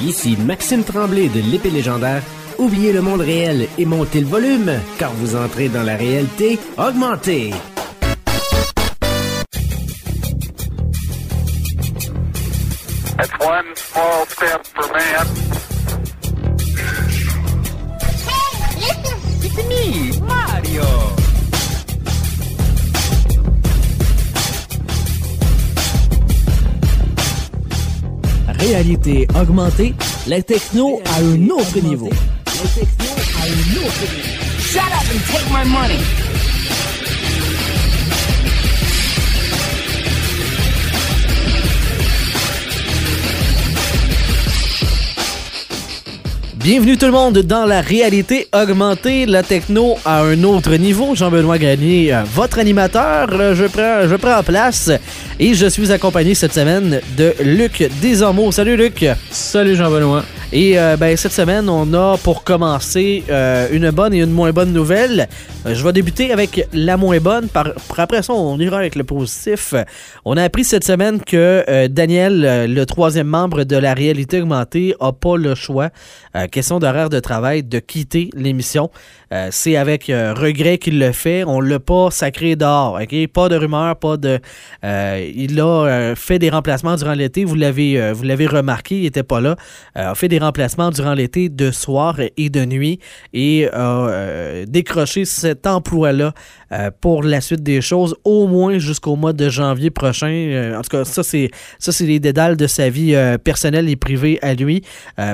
Ici Maxime Tremblay de l'épée légendaire. Oubliez le monde réel et montez le volume, car vous entrez dans la réalité augmentée. That's one small step for man. Hey, listen. It's me, Mario. Réalité augmentée, la techno à un autre niveau. La techno à un autre niveau. Shut up and take my money. Bienvenue tout le monde dans la réalité augmentée, la techno à un autre niveau. Jean-Benoît Gagné, euh, votre animateur, euh, je prends, je prends place et je suis accompagné cette semaine de Luc Desormeaux. Salut Luc! Salut Jean-Benoît. Et euh, ben, cette semaine, on a pour commencer euh, une bonne et une moins bonne nouvelle. Euh, je vais débuter avec la moins bonne. Après ça, on ira avec le positif. On a appris cette semaine que Daniel, le troisième membre de la réalité augmentée, a pas le choix. Question d'horaire de travail, de quitter l'émission. C'est avec regret qu'il le fait. On l'a pas sacré ok? Pas de rumeur, pas de. il a fait des remplacements durant l'été. Vous l'avez, l'avez remarqué, il était pas là. A fait des remplacements durant l'été de soir et de nuit et a euh, décroché cet emploi-là euh, pour la suite des choses, au moins jusqu'au mois de janvier prochain. Euh, en tout cas, ça c'est ça c'est les dédales de sa vie euh, personnelle et privée à lui,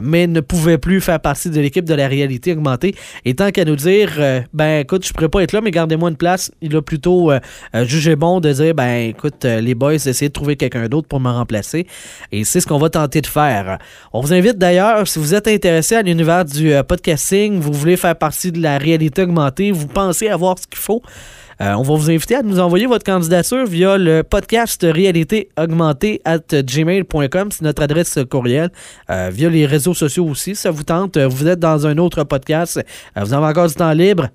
mais ne pouvait plus faire partie de l'équipe de la réalité augmentée. Et tant qu'à nous dire, ben écoute, je pourrais pas être là, mais gardez-moi une place. Il a plutôt jugé bon de dire, ben écoute, les boys, essayez de trouver quelqu'un d'autre pour me remplacer. Et c'est ce qu'on va tenter de faire. On vous invite d'ailleurs, si vous êtes intéressé à l'univers du podcasting, vous voulez faire partie de la réalité augmentée, vous pensez avoir ce qu'il faut. Euh, on va vous inviter à nous envoyer votre candidature via le podcast réalité augmentée at gmail.com. C'est notre adresse courriel. Euh, via les réseaux sociaux aussi. Ça vous tente. euh, Vous êtes dans un autre podcast. vous avez encore du temps libre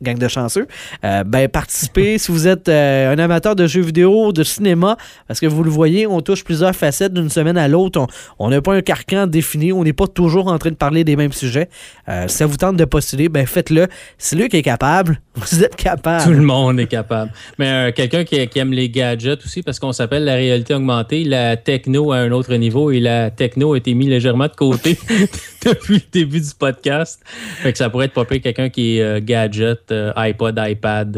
gang de chanceux, euh, ben participez si vous êtes euh, un amateur de jeux vidéo, de cinéma, parce que vous le voyez, on touche plusieurs facettes d'une semaine à l'autre. On- On n'a pas un carcan défini, on n'est pas toujours en train de parler des mêmes sujets. Euh, si ça vous tente de postuler, ben faites-le. C'est lui qui est capable. Vous êtes capable. Tout le monde est capable. Mais euh, quelqu'un qui, qui aime les gadgets aussi, parce qu'on s'appelle la réalité augmentée, la techno à un autre niveau et la techno a été mis légèrement de côté depuis le début du podcast. Fait que ça pourrait être pas pire quelqu'un qui est euh, gadget, euh, iPod, iPad,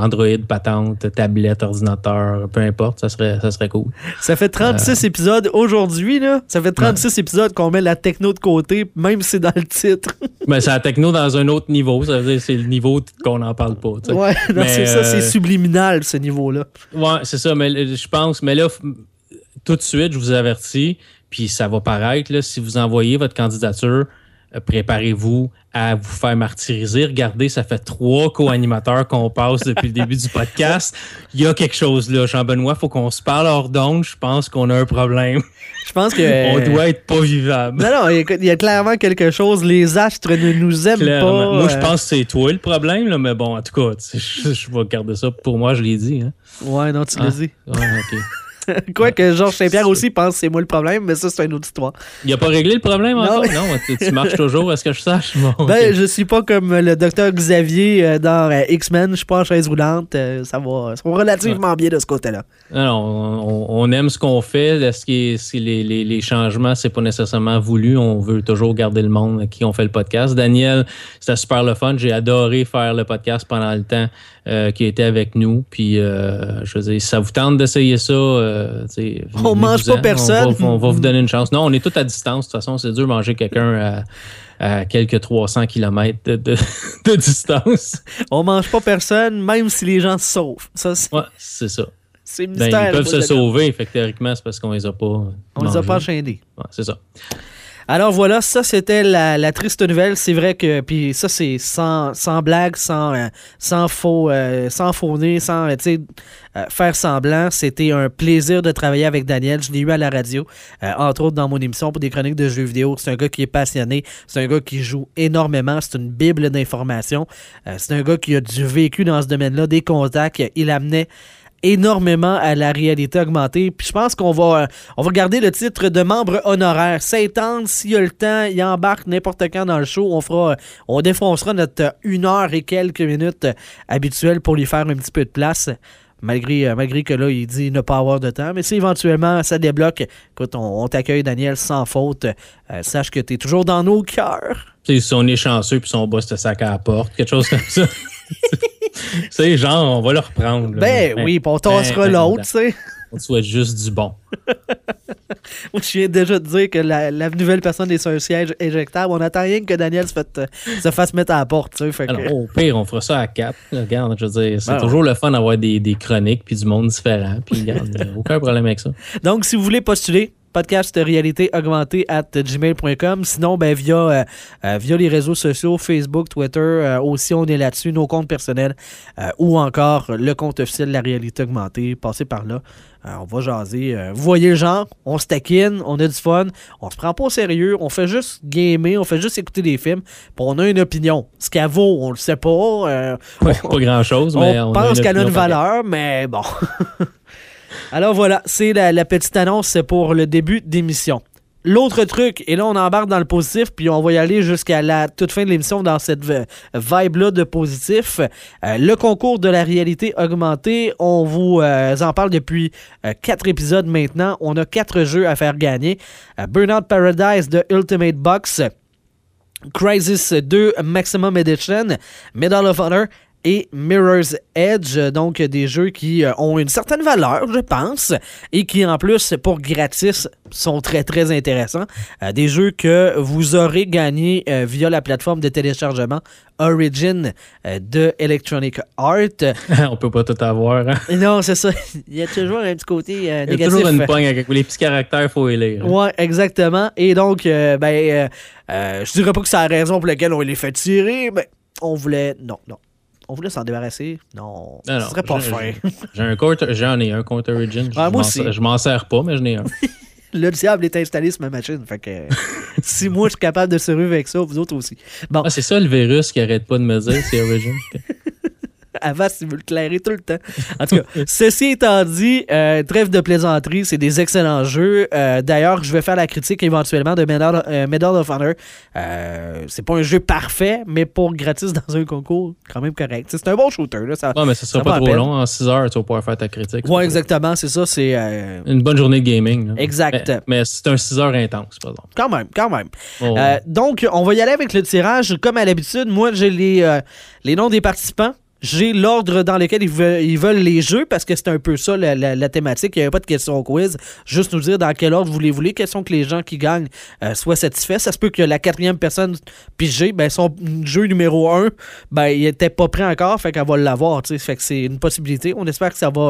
Android, patente, tablette, ordinateur, peu importe, ça serait, ça serait cool. Ça fait 36 épisodes aujourd'hui, là. Ça fait 36 épisodes qu'on met la techno de côté, même si c'est dans le titre. Mais c'est la techno dans un autre niveau, ça veut dire c'est le niveau qu'on n'en parle pas. tu sais. ouais, c'est ça, c'est euh, subliminal, ce niveau-là. Ouais, c'est ça, mais euh, je pense, mais là, tout de suite, je vous avertis, puis ça va paraître, là, si vous envoyez votre candidature, préparez-vous à vous faire martyriser. Regardez, ça fait trois co-animateurs qu'on passe depuis le début du podcast. Il y a quelque chose là, Jean-Benoît, faut qu'on se parle hors d'onde. Je pense qu'on a un problème. Je pense que. On doit être pas vivable. Non, non, il y a clairement quelque chose. Les astres ne nous aiment Clairement. pas. Moi, je euh, pense que c'est toi le problème, là, mais bon, en tout cas, je, je vais garder ça pour moi, je l'ai dit. Hein. Ouais, non, tu Ah. l'as dit. Ouais, ok. Quoique Georges Saint-Pierre aussi pense que c'est moi le problème, mais ça, c'est une autre histoire. Il a pas réglé le problème Non. encore? Non, tu, tu marches toujours, est-ce que je sache? Bon, ok. Ben, je suis pas comme le docteur Xavier euh, dans euh, X-Men, je suis pas en chaise roulante. euh, ça, va, ça va relativement bien de ce côté-là. Non, non, on, on aime ce qu'on fait. Est-ce que si les, les, les changements, c'est pas nécessairement voulu? On veut toujours garder le monde à qui on fait le podcast. Daniel, c'était super le fun. J'ai adoré faire le podcast pendant le temps euh, qui était avec nous. Puis, euh, je veux dire, si ça vous tente d'essayer ça, euh, sais, On mange pas personne. On va, on va vous donner une chance. Non, on est tous à distance. De toute façon, c'est dur de manger quelqu'un à, à quelques 300 km de, de, de distance. On mange pas personne, même si les gens se sauvent. Ça, c'est Ouais, c'est ça. c'est Ben, mystère. ils peuvent se sauver. Fait que théoriquement, c'est parce qu'on les a pas. On les a mangés. pas enchaînés. Ouais, c'est ça. Alors voilà, ça c'était la, triste nouvelle. C'est vrai que, puis ça c'est sans, blague, sans, euh, sans faux, euh, sans sans euh, euh, faire semblant. C'était un plaisir de travailler avec Daniel. Je l'ai eu à la radio, entre autres dans mon émission pour des chroniques de jeux vidéo. C'est un gars qui est passionné, c'est un gars qui joue énormément, c'est une bible d'informations. Euh, c'est un gars qui a du vécu dans ce domaine-là, des contacts. Il amenait énormément à la réalité augmentée. Puis je pense qu'on va, euh, on va garder le titre de membre honoraire. Saint-Anne, s'il y a le temps, il embarque n'importe quand dans le show. On fera, on défoncera notre euh, une heure et quelques minutes euh, habituelles pour lui faire un petit peu de place. Malgré, malgré que là, il dit ne pas avoir de temps. Mais si éventuellement ça débloque, écoute, on, on t'accueille, Daniel, sans faute. Euh, sache que tu es toujours dans nos cœurs. Si on est chanceux puis son boss te sac à la porte, quelque chose comme ça. C'est genre, on va le reprendre. là. Ben oui, puis on tassera ben, l'autre, tu sais. On te souhaite juste du bon. Je viens déjà de dire que la, la nouvelle personne est sur un siège éjectable. On attend rien que Daniel se, fait, se fasse mettre à la porte, tu sais. Fait que- Alors, au pire, on fera ça à quatre. Regarde, je veux dire, c'est Ben toujours le fun d'avoir des, des chroniques puis du monde différent. Puis, regarde, aucun problème avec ça. Donc, si vous voulez postuler, podcast réalité augmentée at gmail.com. Sinon, ben, via, euh, euh, via les réseaux sociaux, Facebook, Twitter, euh, aussi, on est là-dessus, nos comptes personnels euh, ou encore le compte officiel de la réalité augmentée. Passez par là. On va jaser. Vous voyez le genre, on se taquine, on a du fun, on se prend pas au sérieux, on fait juste gamer, on fait juste écouter des films, puis on a une opinion. Ce qu'elle vaut, on le sait pas. pas grand-chose, mais on, on, pense qu'elle a une valeur, mais bon. Alors voilà, c'est la, petite annonce pour le début d'émission. L'autre truc, et là on embarque dans le positif, puis on va y aller jusqu'à la toute fin de l'émission dans cette vibe-là de positif. Euh, le concours de la réalité augmentée, on vous euh, en parle depuis euh, quatre épisodes maintenant. On a quatre jeux à faire gagner. Burnout Paradise de Ultimate Box, Crisis 2 Maximum Edition, Medal of Honor et Mirror's Edge, donc des jeux qui euh, ont une certaine valeur, je pense, et qui en plus, pour gratis, sont très très intéressants. Euh, des jeux que vous aurez gagnés euh, via la plateforme de téléchargement Origin euh, de Electronic Art. on peut pas tout avoir. hein. non, c'est ça. Il y a toujours un petit côté euh, Il y a négatif. toujours une pogne avec les petits caractères, il faut les lire. Ouais, exactement. Et donc, ben, je dirais pas que c'est la raison pour laquelle on les fait tirer, mais on voulait. Non, non. On voulait s'en débarrasser. Non, Non, non, ce serait pas fin. J'ai un j'en ai un compte Origin. Je Ah, moi m'en aussi. sers- Je m'en sers pas, mais j'en ai un. Le diable est installé sur ma machine. Fait que si moi je suis capable de survivre avec ça, vous autres aussi. Bon, Ah, c'est ça le virus qui arrête pas de me dire, c'est Origin. avant, tu veux le clairer tout le temps. En tout cas, ceci étant dit, euh, trêve de plaisanterie, c'est des excellents jeux. Euh, D'ailleurs, je vais faire la critique éventuellement de Medal, euh, Medal of Honor. Euh, c'est pas un jeu parfait, mais pour gratis dans un concours, quand même correct. C'est un bon shooter. Là, ça... Mais ça sera Ça pas trop long. En 6 heures, tu vas pouvoir faire ta critique. Ouais, exactement, c'est ça. C'est Une bonne journée de gaming. là. Exact. Mais, mais c'est un 6 heures intense, par exemple. quand même, quand même. Oh, donc, on va y aller avec le tirage. Comme à l'habitude, moi, j'ai les, les noms des participants. J'ai l'ordre dans lequel ils veulent, ils veulent les jeux parce que c'est un peu ça la, la- thématique. Il n'y avait pas de question au quiz. Juste nous dire dans quel ordre vous les voulez. Question que les gens qui gagnent euh, soient satisfaits. Ça se peut que la quatrième personne pigée, ben, son jeu numéro un, ben, il était pas prêt encore. Fait qu'elle va l'avoir. Fait que c'est une possibilité. On espère que ça va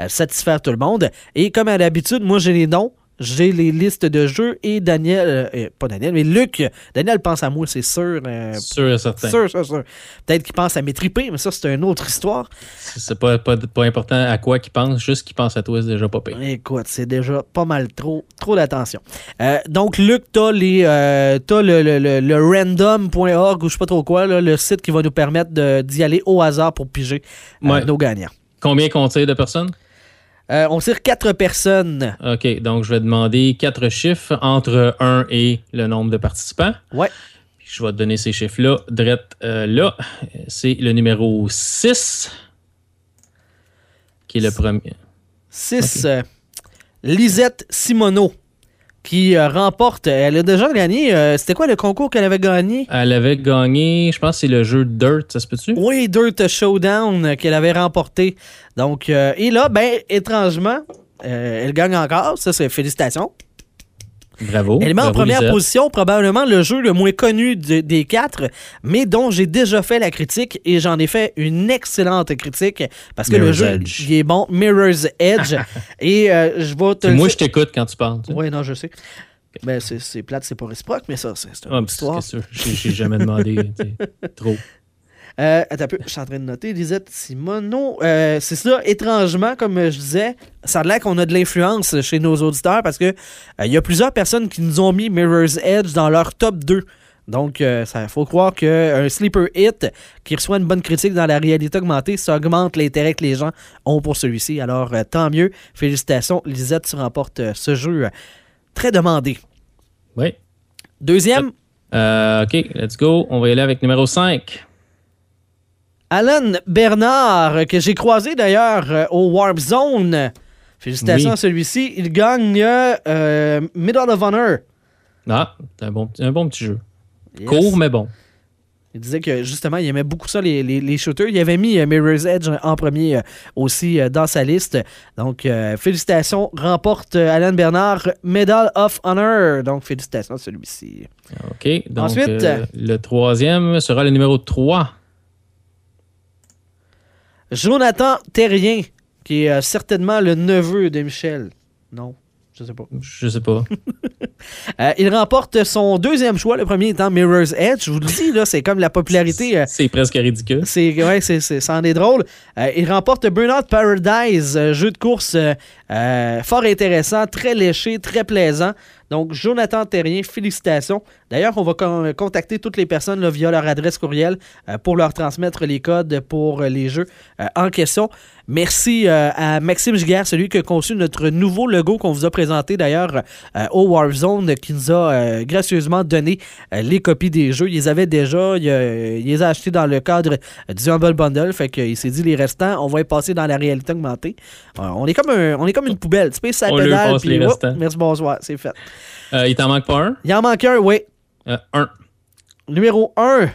euh, satisfaire tout le monde. Et comme à l'habitude, moi, j'ai les noms. J'ai les listes de jeux et Daniel, euh, euh, pas Daniel, mais Luc, Daniel pense à moi, c'est sûr. euh, sûr et certain. sûr, sûr, sûr. Peut-être qu'il pense à m'étriper, mais ça, c'est une autre histoire. C'est pas, pas, pas important à quoi qu'il pense, juste qu'il pense à toi, c'est déjà pas pire. Écoute, c'est déjà pas mal trop, trop d'attention. Euh, donc, Luc, t'as les, le, le, le, le random.org ou je sais pas trop quoi, là, le site qui va nous permettre d'y aller au hasard pour piger Ouais. nos gagnants. Combien qu'on tire de personnes? Euh, on tire quatre personnes. OK, donc je vais demander quatre chiffres entre 1 et le nombre de participants. Ouais. Puis Je vais te donner ces chiffres-là. Drette euh, là, c'est le numéro 6, qui est le premier. 6. Lisette Simoneau, qui euh, remporte. Elle a déjà gagné. euh, C'était quoi le concours qu'elle avait gagné? Elle avait gagné, je pense que c'est le jeu Dirt, ça se peut-tu? Oui, Dirt Showdown euh, qu'elle avait remporté. Donc, euh, et là, ben, étrangement, elle gagne encore. Ça, c'est félicitations. Bravo. Elle met en première position probablement le jeu le moins connu de- des quatre, mais dont j'ai déjà fait la critique et j'en ai fait une excellente critique parce que le jeu Edge. il est bon, Mirror's Et et euh, je vais te moi, je t'écoute quand tu parles. Oui, non, je sais. Ben, c'est plate, c'est pas réciproque, mais ça, c'est une autre parce histoire. J'ai jamais demandé trop. Euh, attends un peu, je suis en train de noter. Lisette Simoneau, euh, c'est ça, étrangement, comme euh, je disais, ça a l'air qu'on a de l'influence chez nos auditeurs parce que euh, y a plusieurs personnes qui nous ont mis Mirror's Edge dans leur top 2 Donc, il faut croire qu'un sleeper hit qui reçoit une bonne critique dans la réalité augmentée, ça augmente l'intérêt que les gens ont pour celui-ci. Alors, euh, tant mieux. Félicitations, Lisette, tu remportes euh, ce jeu euh, très demandé. Oui. Deuxième, Euh, OK, let's go. On va y aller avec numéro 5. Alan Bernard, que j'ai croisé d'ailleurs euh, au Warp Zone. Félicitations Oui. à celui-ci. Il gagne euh, Medal of Honor. Ah, c'est un bon, un bon petit jeu. Yes. Court, mais bon. Il disait que justement, il aimait beaucoup ça, les, les- les shooters. Il avait mis euh, Mirror's Edge en premier euh, aussi euh, dans sa liste. Donc, euh, félicitations. Remporte Alan Bernard Medal of Honor. Donc, félicitations à celui-ci. OK. Donc, Ensuite. le troisième sera le numéro 3. Jonathan Terrien, qui est euh, certainement le neveu de Michel. Non, je sais pas. Je sais pas. Euh, il remporte son deuxième choix, le premier étant Mirror's Edge. Je vous le dis, là, c'est comme la popularité. euh, C'est presque ridicule. C'est ouais, c'est, c'est- ça en est drôle. Euh, il remporte Burnout Paradise, jeu de course fort intéressant, très léché, très plaisant. Donc, Jonathan Terrien, félicitations. D'ailleurs, on va con- contacter toutes les personnes là, via leur adresse courriel euh, pour leur transmettre les codes pour euh, les jeux euh, en question. Merci à Maxime Giguère, celui qui a conçu notre nouveau logo qu'on vous a présenté d'ailleurs au Warzone, qui nous a gracieusement donné les copies des jeux. Ils les avaient déjà, il, il les a achetés dans le cadre du Humble Bundle, fait qu'il s'est dit les restants, on va les passer dans la réalité augmentée. On, est comme un- on est comme une poubelle, tu payes sa On pédale, puis restants. merci, bonsoir, c'est fait. Euh, il t'en manque pas un? Il en manque un, oui. Euh, un. Numéro 1,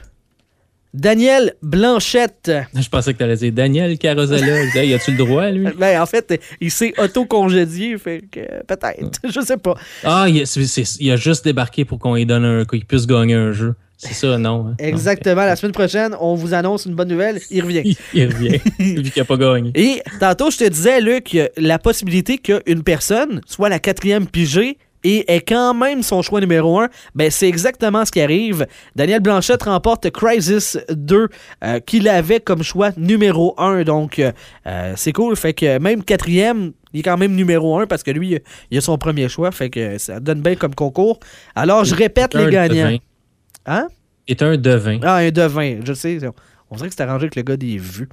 Daniel Blanchette. Je pensais que tu allais dire Daniel Carosella. Y a-tu le droit, lui? Ben, en fait, il s'est auto-congédié, fait que euh, peut-être, je sais pas. Ah, il a, il juste débarqué pour qu'on lui donne un, qu'il puisse gagner un jeu. C'est ça, non? hein? Exactement, la semaine prochaine, on vous annonce une bonne nouvelle, il revient. Non. Il revient, vu qu'il n'a pas gagné. Et tantôt, je te disais, Luc, la possibilité qu'une personne soit la quatrième pigée et ait quand même son choix numéro un, ben c'est exactement ce qui arrive. Daniel Blanchette remporte Crisis 2, euh, qu'il avait comme choix numéro un. Donc, euh, euh, c'est cool. Fait que même quatrième, il est quand même numéro un parce que lui, il a son premier choix. Fait que ça donne bien comme concours. Alors, je répète les gagnants. Hein? Est un devin. Ah, un devin, je sais. On dirait que c'est arrangé avec le gars des vues.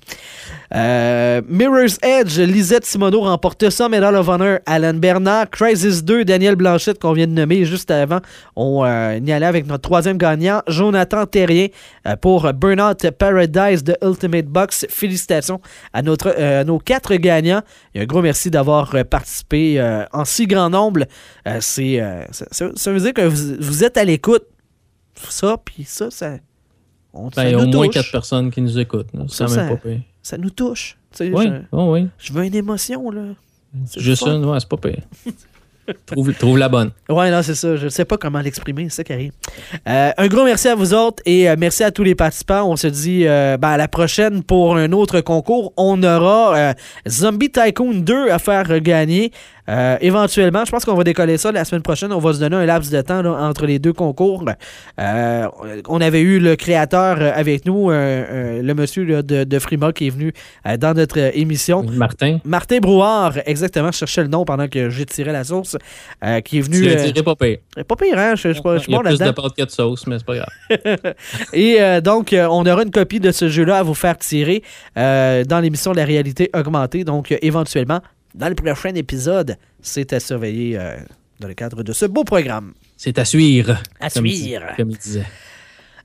Euh, Mirror's Edge, Lisette Simoneau remporte ça, Medal of Honor, Alan Bernard, Crisis 2, Daniel Blanchette qu'on vient de nommer juste avant. On euh, y allait avec notre troisième gagnant, Jonathan Terrien euh, pour Burnout Paradise de Ultimate Box. Félicitations à, notre, nos quatre gagnants. Un gros merci d'avoir participé en si grand nombre. C'est, ça veut dire que vous, vous êtes à l'écoute. Ça, puis ça, ça... On, ça Ben, il y a au moins touche. quatre personnes qui nous écoutent. là. Ça, même pas pire. Ça nous touche. Oui, je, oh, oui. je veux une émotion, là. Juste une, ouais, c'est pas pire. trouve, trouve la bonne. Ouais, non, c'est ça. Je ne sais pas comment l'exprimer. C'est ça qui arrive. Euh, un gros merci à vous autres et euh, merci à tous les participants. On se dit euh, ben, à la prochaine pour un autre concours. On aura Zombie Tycoon 2 à faire gagner. Euh, éventuellement, je pense qu'on va décoller ça la semaine prochaine. On va se donner un laps de temps là, entre les deux concours. Euh, on avait eu le créateur euh, avec nous, euh, le monsieur là, de, de Frima qui est venu dans notre émission. Martin, Martin Brouard, exactement, je cherchais le nom pendant que j'étirais la sauce, qui est tu venu. l'as euh, tiré pas pire. pas pire, hein? Je, je, je, je suis Il y a bon plus de pâte que de sauce, mais c'est pas grave. Et donc, on aura une copie de ce jeu-là à vous faire tirer dans l'émission de la réalité augmentée. Donc, éventuellement, dans le prochain épisode, c'est à surveiller euh, dans le cadre de ce beau programme. C'est à suivre. À comme il- suivre. Comme il disait.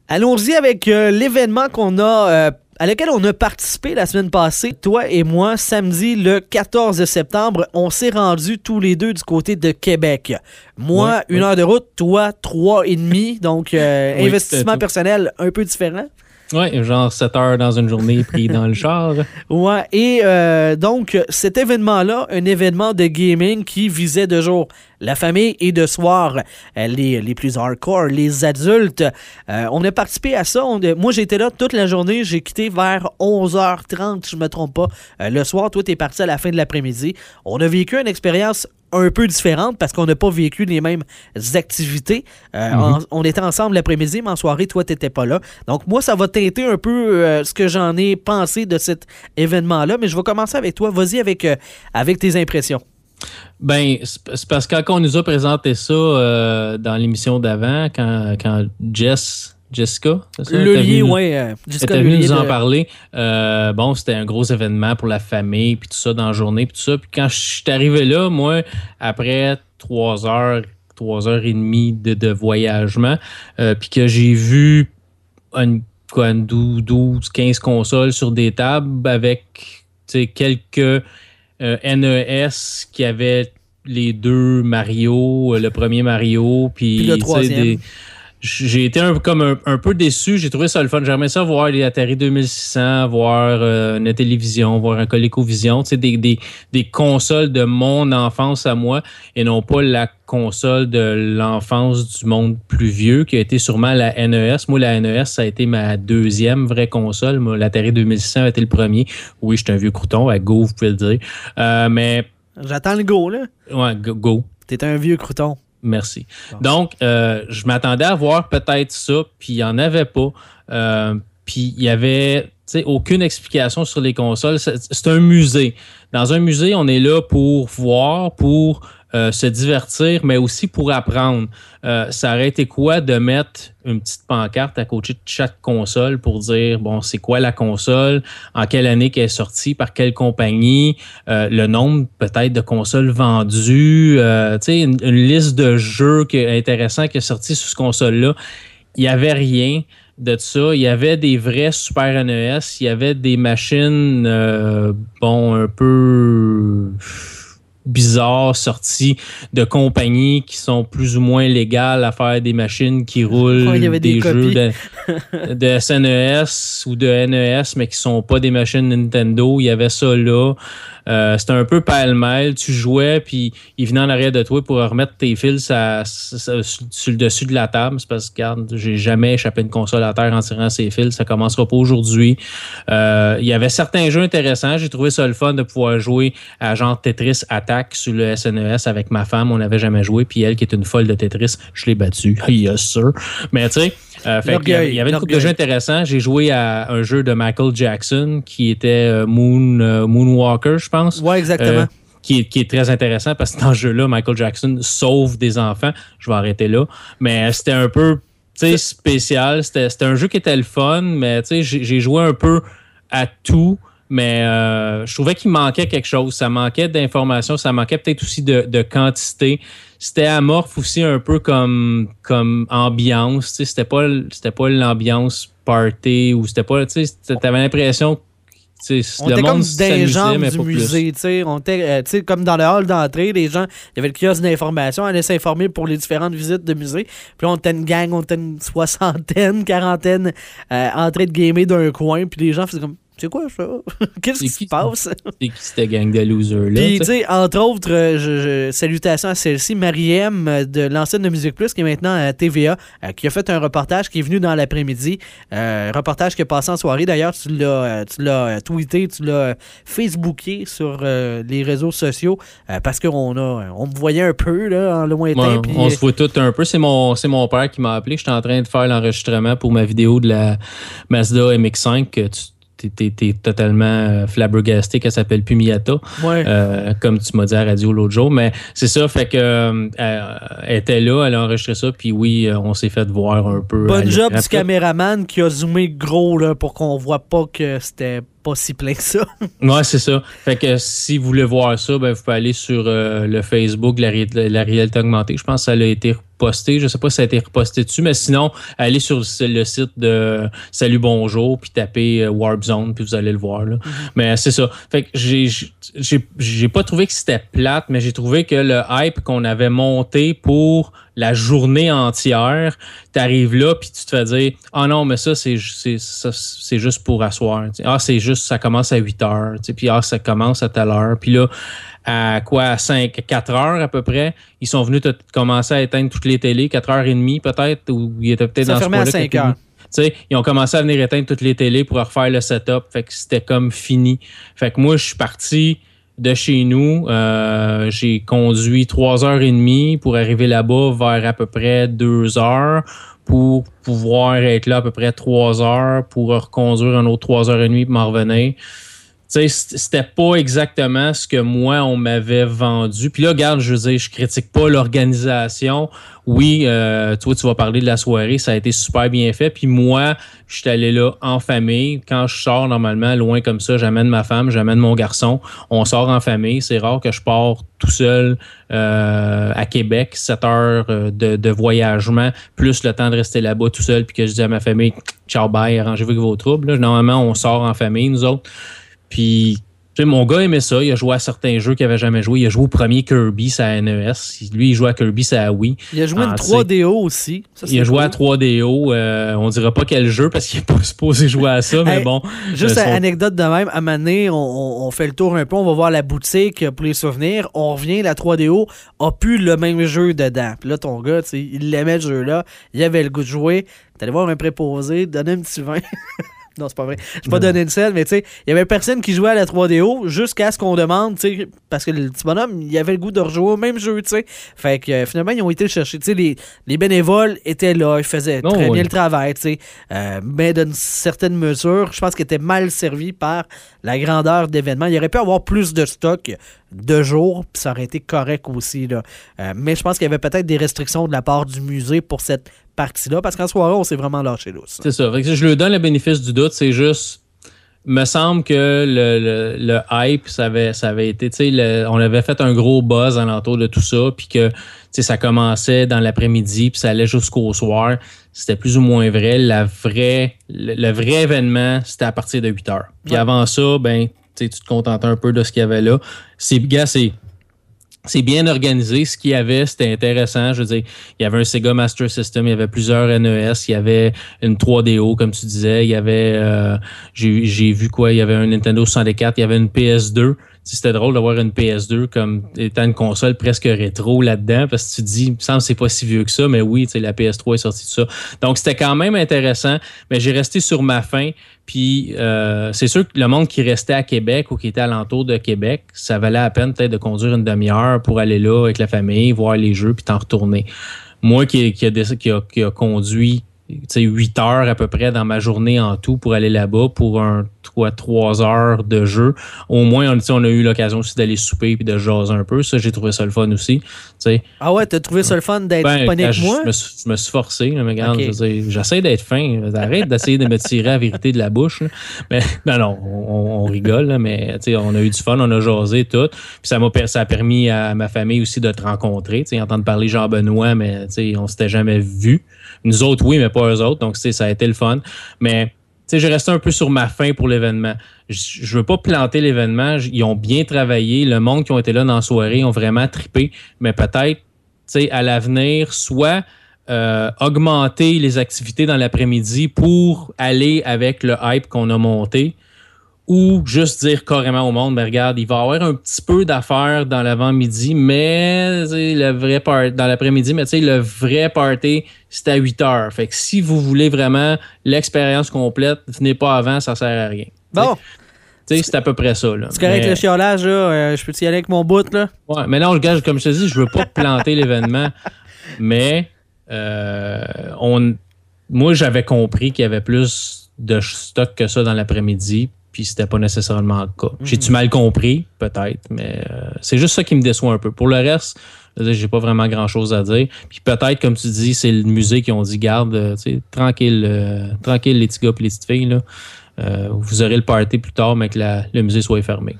Allons-y avec euh, l'événement qu'on a. euh, à lequel on a participé la semaine passée, toi et moi, samedi le 14 septembre, on s'est rendus tous les deux du côté de Québec. Moi, Ouais, une ouais. heure de route, toi, trois et demi, donc euh, Oui, investissement personnel un peu différent. Ouais, genre 7 heures dans une journée pris dans le char. Ouais, et euh, donc cet événement-là, un événement de gaming qui visait de jour la famille et de soir euh, les, les plus hardcore, les adultes. Euh, on a participé à ça. On moi, j'étais là toute la journée. J'ai quitté vers 11h30, si je me trompe pas. Euh, le soir, toi, t'es parti à la fin de l'après-midi. On a vécu une expérience un peu différente parce qu'on n'a pas vécu les mêmes activités. Euh, en- on était ensemble l'après-midi, mais en soirée, toi, t'étais pas là. Donc, moi, ça va teinter un peu euh, ce que j'en ai pensé de cet événement-là, mais je vais commencer avec toi. Vas-y avec, euh, avec tes impressions. Ben, c'est parce que quand on nous a présenté ça euh, dans l'émission d'avant, quand, quand Jess, Jessica, c'est Le venue- ouais. euh, Jessica était venu Lelier nous en de- parler. Euh, bon, c'était un gros événement pour la famille, puis tout ça dans la journée, puis tout ça. Puis quand je suis arrivé là, moi, après trois heures, trois heures et demie de, de voyagement, euh, puis que j'ai vu une, quoi, une dou- 12, 15 consoles sur des tables avec quelques euh, NES qui avaient les deux Mario, euh, le premier Mario, puis Puis le troisième. des- j'ai été un, comme un, un peu déçu. J'ai trouvé ça le fun. J'aimerais ça voir les Atari 2600, voir euh, une télévision, voir un ColecoVision, tu sais, des, des, des consoles de mon enfance à moi et non pas la console de l'enfance du monde plus vieux qui a été sûrement la NES. Moi, la NES, ça a été ma deuxième vraie console. Moi, l'Atari 2600 a été le premier. Oui, j'étais un vieux crouton. À go, vous pouvez le dire. Euh, mais, J'attends le go, là. ouais, go. go. T'es un vieux crouton. Merci. Donc, euh, je m'attendais à voir peut-être ça, puis il n'y en avait pas. Euh, puis il y avait aucune explication sur les consoles. C'est c'est un musée. Dans un musée, on est là pour voir, pour euh, se divertir, mais aussi pour apprendre. Euh, ça aurait été quoi de mettre une petite pancarte à côté de chaque console pour dire, bon, c'est quoi la console, en quelle année qu'elle est sortie, par quelle compagnie, euh, le nombre peut-être de consoles vendues, euh, tu sais, une, liste de jeux qui, intéressants qui est sorti sur cette console-là. Il n'y avait rien de ça. Il y avait des vrais Super NES, il y avait des machines, bon, un peu bizarres sorties de compagnies qui sont plus ou moins légales à faire des machines qui roulent avait des jeux de, de SNES ou de NES, mais qui sont pas des machines Nintendo. Il y avait ça là. Euh, C'était un peu pêle-mêle. Tu jouais, puis il venait en arrière de toi pour remettre tes fils sur le dessus de la table. C'est parce que, regarde, j'ai jamais échappé une console à terre en tirant ses fils. Ça commencera pas aujourd'hui. Euh, il y avait certains jeux intéressants. J'ai trouvé ça le fun de pouvoir jouer à genre Tetris Attack sur le SNES avec ma femme. On n'avait jamais joué. Puis elle, qui est une folle de Tetris, je l'ai battue. yes, sir. Mais tu sais, euh, fait qu'il y avait- il y avait une couple de jeux intéressants. J'ai joué à un jeu de Michael Jackson qui était euh, Moon, euh, Moonwalker, je pense. Ouais, exactement. Qui, est, qui est très intéressant parce que dans ce jeu-là, Michael Jackson sauve des enfants. Je vais arrêter là. Mais c'était un peu spécial. C'était un jeu qui était le fun, mais j'ai j'ai joué un peu à tout. Mais euh, je trouvais qu'il manquait quelque chose. Ça manquait d'informations, ça manquait peut-être aussi de, de quantité. C'était amorphe aussi un peu comme, comme ambiance. tu sais, C'était pas, c'était pas l'ambiance party ou c'était pas. Tu sais, t'avais l'impression que On le était comme s'amusait, jambes mais du pas musée, tu sais. On était, euh, tu sais, comme dans le hall d'entrée, les gens, il y avait le kiosque d'information, on allait s'informer pour les différentes visites de musée. Puis là, on était une gang, on était une soixantaine, quarantaine, euh, en train de gamer d'un coin, puis les gens faisaient comme, c'est quoi ça? Qu'est-ce qui se passe? C'est qui cette gang de losers-là? Puis, tu sais? entre autres, euh, je, je- salutations à celle-ci, Marie-M euh, de l'ancienne de Musique Plus, qui est maintenant à TVA, euh, qui a fait un reportage qui est venu dans l'après-midi. Euh, reportage qui est passé en soirée. D'ailleurs, tu l'as tu l'as tweeté, tu l'as Facebooké sur euh, les réseaux sociaux parce qu'on a, on me voyait un peu là, en lointain. Ouais, on se voit tout un peu. C'est mon, c'est mon père qui m'a appelé. J'étais en train de faire l'enregistrement pour ma vidéo de la Mazda MX5 que tu t'es, totalement euh, flabbergasté qu'elle s'appelle plus Miata, ouais. euh, comme tu m'as dit à la radio l'autre jour. Mais c'est ça, fait que euh, elle, était là, elle a enregistré ça, puis oui, on s'est fait voir un peu. à Bonne job du caméraman qui a zoomé gros là, pour qu'on voit pas que c'était pas si plein que ça. Ouais, c'est ça. Fait que si vous voulez voir ça, ben, vous pouvez aller sur euh, le Facebook de la, ré- la réalité augmentée. Je pense que ça a été reposté. Je sais pas si ça a été reposté dessus, mais sinon, allez sur le, site de Salut Bonjour, puis tapez euh, Warp Zone, puis vous allez le voir. Là. Mais c'est ça. Fait que j'ai, pas trouvé que c'était plate, mais j'ai trouvé que le hype qu'on avait monté pour la journée entière, t'arrives là, puis tu te fais dire Ah non, mais ça, c'est, juste pour asseoir. Ah, c'est juste, ça commence à 8 heures. Puis ah, ça commence à telle heure. Puis là, à quoi, à 5, 4 heures à peu près, ils sont venus commencer à éteindre toutes les télés, 4 heures et demie peut-être, ou ils étaient peut-être dans ce fermait à coin-là, 5 quelques heures. tu sais, ils ont commencé à venir éteindre toutes les télés pour refaire le setup. Fait que c'était comme fini. Fait que moi, je suis parti de chez nous. Euh, j'ai conduit trois heures et demie pour arriver là-bas vers à peu près deux heures pour pouvoir être là à peu près trois heures pour reconduire un autre trois heures et demie pour m'en revenir. C'était pas exactement ce que moi, on m'avait vendu. Puis là, regarde, je veux dire, je critique pas l'organisation. Oui, euh, toi, tu vas parler de la soirée, ça a été super bien fait. Puis moi, je suis allé là en famille. Quand je sors normalement, loin comme ça, j'amène ma femme, j'amène mon garçon. On sort en famille. C'est rare que je pars tout seul euh, à Québec, 7 heures euh, de, de voyagement, plus le temps de rester là-bas tout seul, puis que je dis à ma famille, ciao, bye, arrangez-vous avec vos troubles. Là, normalement, on sort en famille, nous autres. Puis, tu sais, mon gars aimait ça. Il a joué à certains jeux qu'il avait jamais joué. Il a joué au premier Kirby, ça NES. Lui, il jouait à Kirby, ça Wii. Il a joué une Ah, 3DO aussi. Ça, Il a joué à cool. 3DO. euh, on dira pas quel jeu parce qu'il n'est pas supposé jouer à ça, mais Hey, bon. Juste euh, son- anecdote de même, à donné, on, on- fait le tour un peu, on va voir la boutique pour les souvenirs, on revient, la 3DO a plus le même jeu dedans. Puis là, ton gars, tu sais, il aimait ce jeu-là, il avait le goût de jouer, t'allais voir un préposé, donner un petit vin. non, c'est pas vrai. Je pas donné une selle, mais tu sais, il y avait personne qui jouait à la 3DO jusqu'à ce qu'on demande, tu sais, parce que le petit bonhomme, il avait le goût de rejouer au même jeu, tu sais. Fait que euh, finalement, ils ont été chercher. Tu sais, les, les bénévoles étaient là, ils faisaient très oui. bien le travail, tu sais. Euh, mais d'une certaine mesure, je pense qu'il était mal servi par la grandeur d'événements. Il aurait pu avoir plus de stock de jours, puis ça aurait été correct aussi. Là. Euh, mais je pense qu'il y avait peut-être des restrictions de la part du musée pour cette partie-là, parce qu'en soirée, on s'est vraiment lâché lousse. C'est ça. Fait que je lui donne le bénéfice du doute. C'est juste. Me semble que le, le- le hype, ça avait, ça avait été, tu sais, le- on avait fait un gros buzz alentour de tout ça, puis que, ça commençait dans l'après-midi, puis ça allait jusqu'au soir. C'était plus ou moins vrai. La vraie, le, le vrai événement, c'était à partir de 8 heures. Puis Ouais. avant ça, ben, tu te contentais un peu de ce qu'il y avait là. C'est, gars, c'est, c'est bien organisé. Ce qu'il y avait, c'était intéressant. Je veux dire, il y avait un Sega Master System, il y avait plusieurs NES, il y avait une 3DO, comme tu disais, il y avait, euh, j'ai vu quoi, il y avait un Nintendo 64, il y avait une PS2. C'était drôle d'avoir une PS2 comme étant une console presque rétro là-dedans, parce que tu te dis, il me semble c'est pas si vieux que ça, mais oui, la PS3 est sortie de ça. Donc, c'était quand même intéressant, mais j'ai resté sur ma faim. Puis, euh, c'est sûr que le monde qui restait à Québec ou qui était alentour de Québec, ça valait la peine peut-être de conduire une demi-heure pour aller là avec la famille, voir les jeux, puis t'en retourner. Moi qui, qui, qui, a, conduit 8 heures à peu près dans ma journée en tout pour aller là-bas pour un 3, 3 heures de jeu. Au moins, on, a eu l'occasion aussi d'aller souper puis de jaser un peu. Ça, j'ai trouvé ça le fun aussi. Ah ouais, t'as trouvé ça le fun d'être ben, disponible moi? je me suis, je me suis forcé. là, mais regarde, j'essaie d'être fin. Arrête d'essayer de me tirer la vérité de la bouche. là. Mais ben non, on, on rigole, là, mais on a eu du fun, on a jasé tout. Puis ça m'a ça a permis à ma famille aussi de te rencontrer, entendre parler Jean-Benoît, mais on s'était jamais vu. Nous autres, oui, mais pas eux autres. Donc, ça a été le fun. Mais tu sais, j'ai resté un peu sur ma faim pour l'événement. Je, je veux pas planter l'événement. Ils ont bien travaillé. Le monde qui ont été là dans la soirée ont vraiment trippé. Mais peut-être, tu sais, à l'avenir, soit euh, augmenter les activités dans l'après-midi pour aller avec le hype qu'on a monté ou juste dire carrément au monde, ben regarde, il va y avoir un petit peu d'affaires dans l'avant-midi, mais le vrai part dans l'après-midi, mais tu sais, le vrai party, c'est à 8 heures. Fait que si vous voulez vraiment l'expérience complète, venez pas avant, ça sert à rien. Bon, Tu sais, c'est à peu près ça. Là. c'est correct Mais- le chiolage, là. euh, je peux y aller avec mon bout, là? Ouais, mais non, le gars, comme je te dis, je veux pas planter l'événement, mais euh, on, moi, j'avais compris qu'il y avait plus de stock que ça dans l'après-midi, puis c'était pas nécessairement le cas. J'ai-tu mal compris? Peut-être, mais euh, c'est juste ça qui me déçoit un peu. Pour le reste, j'ai pas vraiment grand-chose à dire. Puis peut-être, comme tu dis, c'est le musée qui ont dit, garde, euh, tranquille, euh, tranquille les petits gars et les petites filles, là. Vous aurez le party plus tard, mais que la- le musée soit fermé.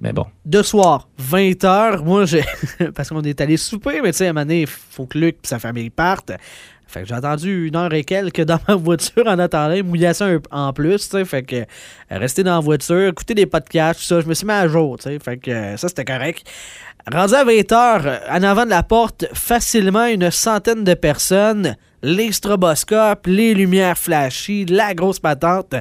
Mais bon. de soir, 20h, moi, j'ai. parce qu'on est allé souper, mais tu sais, à un moment donné, il faut que Luc et sa famille partent. Fait j'ai attendu une heure et quelques dans ma voiture en attendant, il mouillait ça un- en plus. Fait que euh, rester dans la voiture, écouter des podcasts, tout ça, je me suis mis à jour. Fait que euh, ça, c'était correct. Rendu à 20h, en avant de la porte, facilement une centaine de personnes, les stroboscopes, les lumières flashy, la grosse patente.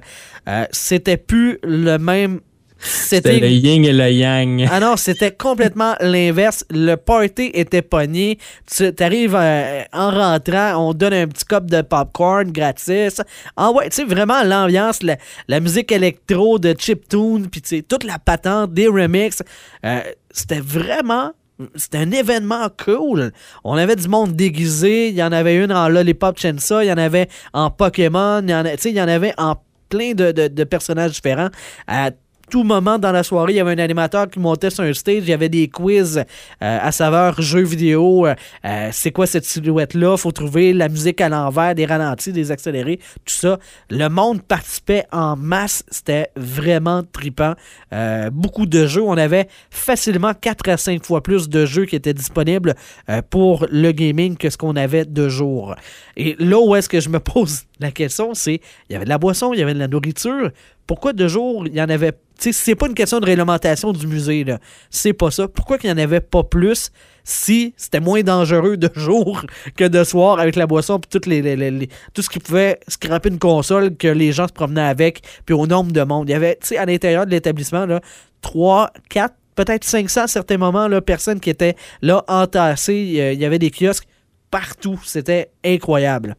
Euh, c'était plus le même C'était le yin et le yang. Ah non, c'était complètement l'inverse. Le party était pogné. Tu arrives en rentrant, on donne un petit cop de popcorn gratis. Ah ouais, tu sais, vraiment l'ambiance, la, la musique électro de chiptune, puis tu sais, toute la patente, des remixes. Euh, c'était vraiment... C'était un événement cool. On avait du monde déguisé. Il y en avait une en Lollipop Chainsaw. Il y en avait en Pokémon. Il y en, a- tu sais, il y en avait en plein de, de- de personnages différents. Euh, tout moment dans la soirée, il y avait un animateur qui montait sur un stage, il y avait des quiz euh, à saveur jeux vidéo. euh, euh, c'est quoi cette silhouette-là? Faut trouver la musique à l'envers, des ralentis, des accélérés, tout ça. Le monde participait en masse. C'était vraiment tripant. Beaucoup de jeux. On avait facilement 4 à 5 fois plus de jeux qui étaient disponibles pour le gaming que ce qu'on avait de jour. Et là où est-ce que je me pose la question, c'est il y avait de la boisson, il y avait de la nourriture. Pourquoi de jour, il y en avait. Tu sais, c'est pas une question de réglementation du musée, là. C'est pas ça. Pourquoi qu'il n'y en avait pas plus si c'était moins dangereux de jour que de soir avec la boisson puis tout ce qui pouvait scraper une console que les gens se promenaient avec, puis au nombre de monde? Il y avait, tu sais, à l'intérieur de l'établissement, là, 3, 4, peut-être 500 à certains moments, là, personnes qui étaient là entassées. Euh, Il y avait des kiosques partout. C'était incroyable.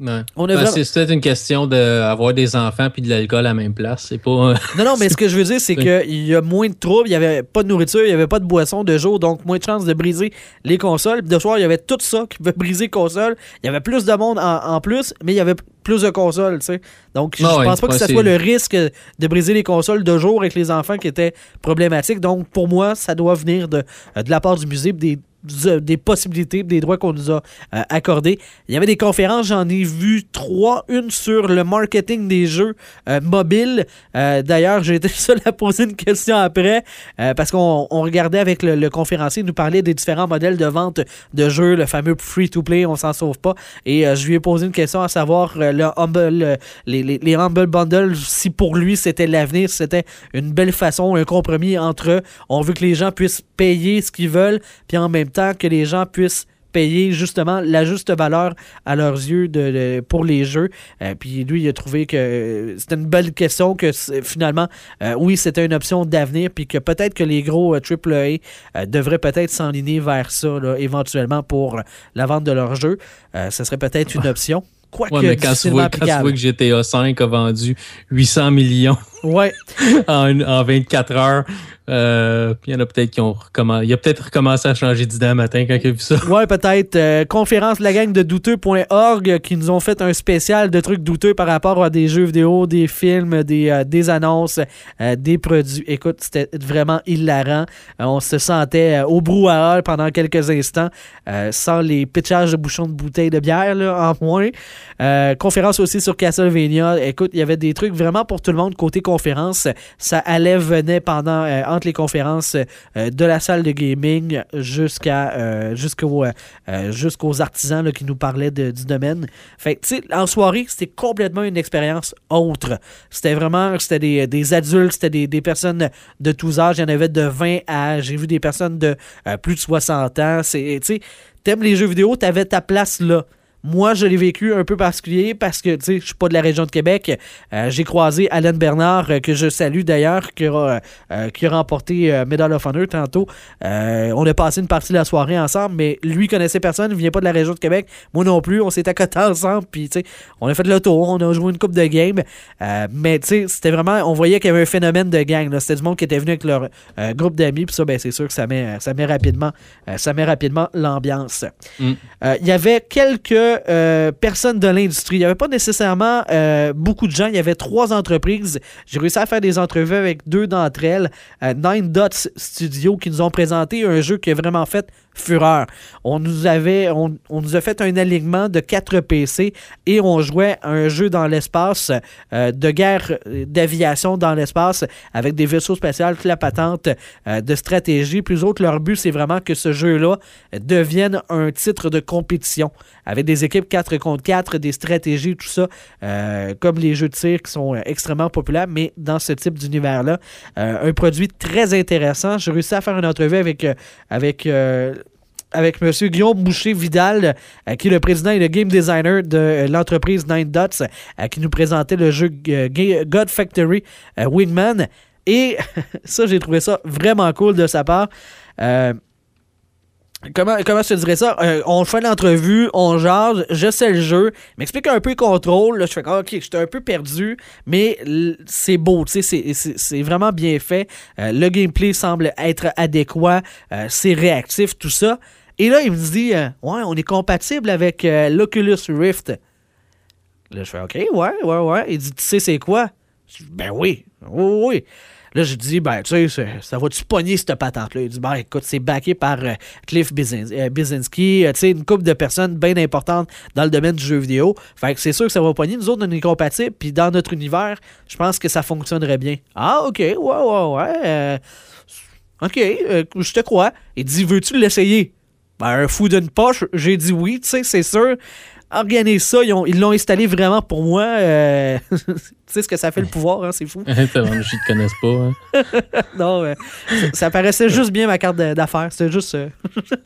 Ouais. On a Ben, vraiment- C'est peut-être une question d'avoir des enfants puis de l'alcool à la même place. C'est pas. euh, Non, non, mais ce que je veux dire, c'est qu'il y a moins de troubles, il n'y avait pas de nourriture, il n'y avait pas de boisson de jour, donc moins de chances de briser les consoles. Puis de soir, il y avait tout ça qui pouvait briser les consoles. Il y avait plus de monde en, en plus, mais il y avait plus de consoles, tu sais. Donc, je Ah ouais, pense pas que ce soit le risque de briser les consoles de jour avec les enfants qui était problématique. Donc, pour moi, ça doit venir de, de la part du musée, des des possibilités, des droits qu'on nous a euh, accordés. Il y avait des conférences, j'en ai vu trois. Une sur le marketing des jeux euh, mobiles. Euh, D'ailleurs, j'ai été seul à poser une question après parce qu'on on regardait avec le, conférencier, il nous parlait des différents modèles de vente de jeux, le fameux free-to-play, on s'en sauve pas. Et je lui ai posé une question à savoir les, les, Humble Bundles, si pour lui c'était l'avenir, si c'était une belle façon, un compromis entre. On veut que les gens puissent payer ce qu'ils veulent, puis en même temps que les gens puissent payer justement la juste valeur à leurs yeux de, de- pour les jeux. Euh, puis lui, il a trouvé que euh, c'était une belle question, que finalement, euh, oui, c'était une option d'avenir, puis que peut-être que les gros AAA euh, devraient peut-être s'enligner vers ça, là, éventuellement, pour la vente de leurs jeux. Ce serait peut-être une option. Quoique Ouais, mais quand tu, vois, quand tu vois que GTA V a vendu 800 millions Ouais. en, en 24 heures, euh, il y en a peut-être qui ont recommencé. Il a peut-être recommencé à changer d'idée matin quand il a vu ça. Ouais, peut-être. Euh, conférence la gang de douteux.org euh, qui nous ont fait un spécial de trucs douteux par rapport à des jeux vidéo, des films, des, des annonces, des produits. Écoute, c'était vraiment hilarant. On se sentait au brouhaha pendant quelques instants, sans les pitchages de bouchons de bouteilles de bière, là, en moins. Conférence aussi sur Castlevania. Écoute, il y avait des trucs vraiment pour tout le monde côté conférence. Ça allait, venait pendant, les conférences euh, de la salle de gaming jusqu'à euh, jusqu'au, euh, euh, jusqu'aux artisans là, qui nous parlaient du domaine. Fait tu en soirée, c'était complètement une expérience autre. C'était vraiment, c'était des, des adultes, c'était des, des personnes de tous âges. Il y en avait de 20 à, j'ai vu des personnes de euh, plus de 60 ans. C'est, tu sais, t'aimes les jeux vidéo, t'avais ta place là. Moi, je l'ai vécu un peu particulier parce que, tu sais, je suis pas de la région de Québec. Euh, j'ai croisé Alan Bernard, euh, que je salue d'ailleurs, qui, a, euh, qui a remporté Medal of Honor tantôt. On a passé une partie de la soirée ensemble, mais lui connaissait personne, il vient pas de la région de Québec. Moi non plus, on s'est accotés ensemble, puis, tu sais, on a fait le tour, on a joué une coupe de game. Mais, tu sais, c'était vraiment, on voyait qu'il y avait un phénomène de gang. C'était du monde qui était venu avec leur groupe d'amis, puis ça, ben, c'est sûr que ça met, ça met rapidement, ça met rapidement l'ambiance. Mm. Il y avait quelques euh, personnes de l'industrie. Il n'y avait pas nécessairement euh, beaucoup de gens. Il y avait trois entreprises. J'ai réussi à faire des entrevues avec deux d'entre elles. Euh, Nine Dots Studio qui nous ont présenté un jeu qui a vraiment fait fureur. On nous avait, a fait un alignement de 4 PC et on jouait un jeu dans l'espace euh, de guerre euh, d'aviation dans l'espace avec des vaisseaux toute la euh, de stratégie. Plus autres, leur but, c'est vraiment que ce jeu-là devienne un titre de compétition avec des équipes 4 contre 4, des stratégies, tout ça, comme les jeux de tir qui sont extrêmement populaires, mais dans ce type d'univers-là. Un produit très intéressant. J'ai réussi à faire une entrevue avec, avec M. Guillaume Boucher-Vidal, euh, qui est le président et le game designer de euh, l'entreprise Nine Dots, euh, qui nous présentait le jeu God Factory Wingman. Et ça, j'ai trouvé ça vraiment cool de sa part. Comment, comment je te dirais ça? On fait l'entrevue, on jase, je sais le jeu, m'explique un peu le contrôle. je fais ok, j'étais un peu perdu, mais c'est beau, tu sais, c'est- vraiment bien fait. Le gameplay semble être adéquat, c'est réactif, tout ça. Et là, il me dit, euh, ouais, on est compatible avec euh, l'Oculus Rift. Là, je fais, ok, ouais, ouais, ouais. Il dit, tu sais, c'est quoi? Ben oui, oui, oui. Là, je dis, ben, tu sais, ça- va-tu pogner cette patente-là? Il dit, ben, écoute, c'est backé par euh, Cliff Bizin- Bizinski, tu sais, une couple de personnes bien importantes dans le domaine du jeu vidéo. Fait que c'est sûr que ça va pogner. Nous autres, on est compatibles, puis dans notre univers, je pense que ça fonctionnerait bien. Ah, OK, ouais, ouais, ouais. OK, je te crois. Il dit, veux-tu l'essayer? Ben, un fou d'une poche, j'ai dit oui, tu sais, c'est sûr. Organise ça, ils ont- ils l'ont installé vraiment pour moi. euh, tu sais ce que ça fait le pouvoir, hein, c'est fou. Vendu, je te connaisse pas. hein. Non, euh, ça, ça paraissait juste bien ma carte d'affaires. C'était juste euh,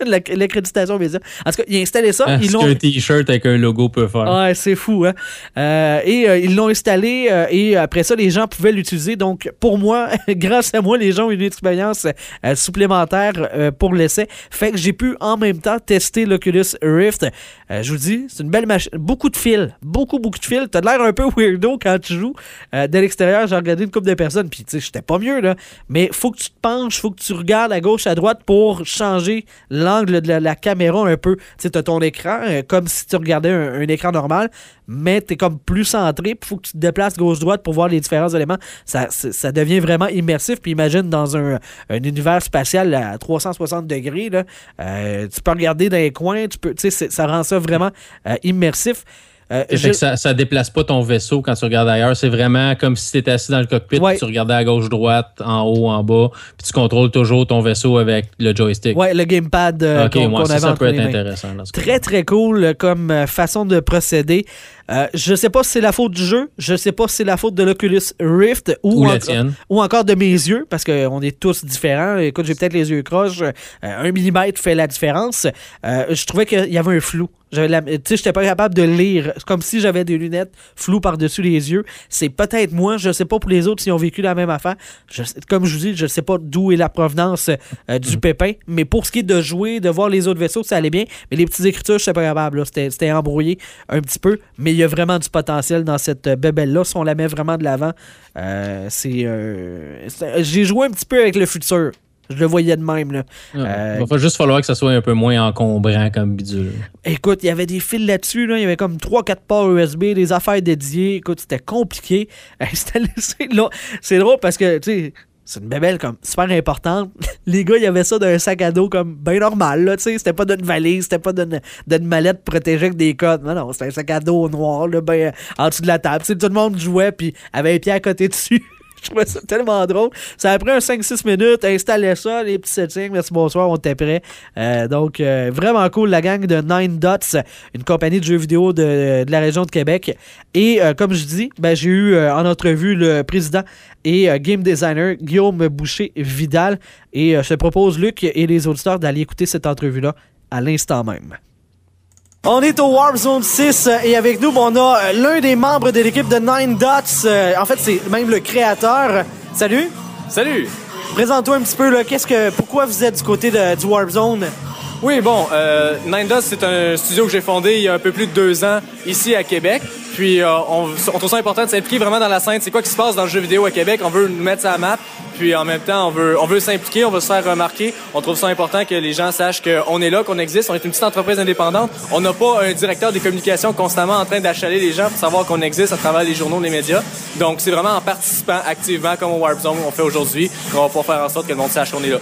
l'ac- l'accréditation média. En tout cas, ils ont installé ça. Ah, ils qu'un t-shirt avec un logo peut faire? Ouais, c'est fou, hein. Et ils l'ont installé et après ça, les gens pouvaient l'utiliser. Donc, pour moi, grâce à moi, les gens ont eu une expérience supplémentaire pour l'essai. Fait que j'ai pu en même temps tester l'Oculus Rift. Je vous dis, c'est une belle Beaucoup de fils. Beaucoup, beaucoup de fils. T'as l'air un peu weirdo quand tu joues. Euh, de l'extérieur, j'ai regardé une couple de personnes. Puis, tu sais, j'étais pas mieux, là. Mais faut que tu te penches, faut que tu regardes à gauche, à droite pour changer l'angle de la, caméra un peu. Tu sais, ton écran, euh, comme si tu regardais un, écran normal, mais t'es comme plus centré, puis faut que tu te déplaces gauche-droite pour voir les différents éléments. Ça, ça devient vraiment immersif, puis imagine dans un, un univers spatial à 360 degrés, là, euh, tu peux regarder dans les coins, tu peux, tu sais, ça rend ça vraiment euh, immersif. Euh, je- ça, ça déplace pas ton vaisseau quand tu regardes ailleurs. C'est vraiment comme si tu étais assis dans le cockpit, Ouais. tu regardais à gauche, droite, en haut, en bas, puis tu contrôles toujours ton vaisseau avec le joystick. Ouais, le gamepad euh, ok, qu'on moi, qu'on ça, avait ça entre peut être intéressant. Très, très cool euh, comme euh, façon de procéder. Euh, je sais pas si c'est la faute du jeu, je sais pas si c'est la faute de l'Oculus Rift ou, Ou encore- tienne. ou encore de mes yeux, parce qu'on est tous différents. Écoute, j'ai peut-être les yeux croches. euh, un millimètre fait la différence. Euh, je trouvais qu'il y avait un flou. J'avais Tu sais, j'étais pas capable de lire. C'est comme si j'avais des lunettes floues par-dessus les yeux. C'est peut-être moi, je sais pas pour les autres s'ils ont vécu la même affaire. Je comme je vous dis, je sais pas d'où est la provenance euh, du pépin. Mais pour ce qui est de jouer, de voir les autres vaisseaux, ça allait bien. Mais les petites écritures, je pas capable. C'était embrouillé un petit peu. Mais y a vraiment du potentiel dans cette euh, bébelle-là. Si on la met vraiment de l'avant, euh, c'est. euh, J'ai joué un petit peu avec le futur. Je le voyais de même. Là. Ouais. Euh, Il va juste falloir que ça soit un peu moins encombrant comme bidule. Écoute, il y avait des fils là-dessus, là. il y avait comme 3-4 ports USB, des affaires dédiées. Écoute, c'était compliqué. C'est drôle parce que, tu sais, c'est une bébelle comme super importante. Les gars, il y avait ça dans un sac à dos comme bien normal, là, tu sais. C'était pas d'une valise, c'était pas d'une mallette protégée avec des codes. Non, non, c'était un sac à dos noir, là, ben, en dessous de la table. Tu sais, tout le monde jouait, puis avait un pied à côté dessus. Je trouvais ça tellement drôle. Ça a pris un 5-6 minutes, installer ça, les petits settings, merci, bonsoir, on était prêt. Euh, donc, euh, vraiment cool, la gang de Nine Dots, une compagnie de jeux vidéo de, de la région de Québec. Et euh, comme je dis, ben, j'ai eu en entrevue le président et game designer Guillaume Boucher-Vidal. Et je te propose, Luc et les auditeurs, d'aller écouter cette entrevue-là à l'instant même. On est au Warp Zone 6 euh, et avec nous, bon, on a euh, l'un des membres de l'équipe de Nine Dots. euh, en fait, c'est même le créateur. Salut! Salut! Présente-toi un petit peu, là, qu'est-ce que, pourquoi vous êtes du côté de- du Warp Zone? Oui, bon, euh, Nine Dots, c'est un studio que j'ai fondé il y a un peu plus de deux ans ici à Québec. Puis euh, on, trouve ça important de s'impliquer vraiment dans la scène. C'est quoi qui se passe dans le jeu vidéo à Québec? On veut nous mettre ça à map. Puis en même temps, on veut, on veut s'impliquer, on veut se faire remarquer. On trouve ça important que les gens sachent qu'on est là, qu'on existe. On est une petite entreprise indépendante. On n'a pas un directeur des communications constamment en train d'achaler les gens pour savoir qu'on existe à travers les journaux, les médias. Donc c'est vraiment en participant activement, comme au Warp Zone, on fait aujourd'hui, qu'on va pouvoir faire en sorte que le monde sache qu'on est là.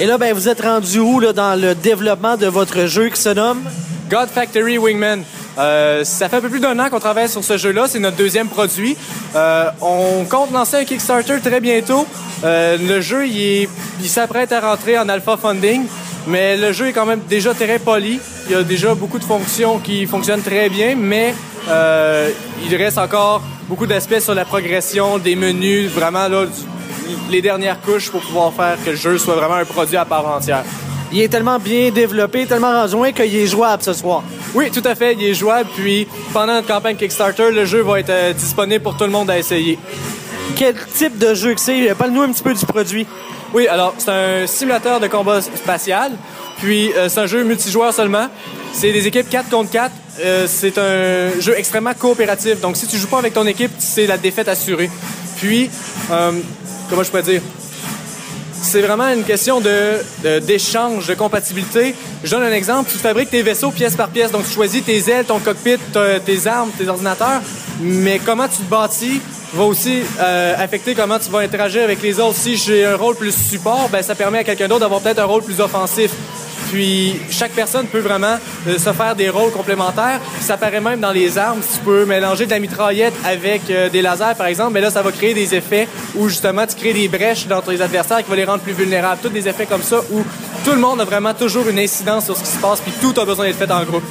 Et là, ben, vous êtes rendu où, là, dans le développement de votre jeu qui se nomme? God Factory Wingman. Euh, ça fait un peu plus d'un an qu'on travaille sur ce jeu-là. C'est notre deuxième produit. Euh, on compte lancer un Kickstarter très bientôt. Euh, le jeu, il, s'apprête à rentrer en alpha funding, mais le jeu est quand même déjà très poli. Il y a déjà beaucoup de fonctions qui fonctionnent très bien, mais il reste encore beaucoup d'aspects sur la progression des menus, vraiment les dernières couches pour pouvoir faire que le jeu soit vraiment un produit à part entière. Il est tellement bien développé, tellement rendu qu'il est jouable ce soir. Oui, tout à fait, il est jouable. Puis pendant notre campagne Kickstarter, le jeu va être euh, disponible pour tout le monde à essayer. Quel type de jeu que c'est? Parle-nous un petit peu du produit. Oui, alors c'est un simulateur de combat spatial. Puis euh, c'est un jeu multijoueur seulement. C'est des équipes 4 contre 4. Euh, c'est un jeu extrêmement coopératif. Donc si tu joues pas avec ton équipe, c'est la défaite assurée. Puis, euh, comment je pourrais dire? C'est vraiment une question d'échange, de, compatibilité. Je donne un exemple. Tu fabriques tes vaisseaux pièce par pièce. Donc, tu choisis tes ailes, ton cockpit, tes armes, tes ordinateurs. Mais comment tu te bâtis va aussi euh, affecter comment tu vas interagir avec les autres. Si j'ai un rôle plus support, ben, ça permet à quelqu'un d'autre d'avoir peut-être un rôle plus offensif. Puis chaque personne peut vraiment euh, se faire des rôles complémentaires. Ça paraît même dans les armes. Si tu peux mélanger de la mitraillette avec euh, des lasers, par exemple, mais là, ça va créer des effets où justement tu crées des brèches dans tes adversaires qui vont les rendre plus vulnérables. Tous des effets comme ça où tout le monde a vraiment toujours une incidence sur ce qui se passe, puis tout a besoin d'être fait en groupe.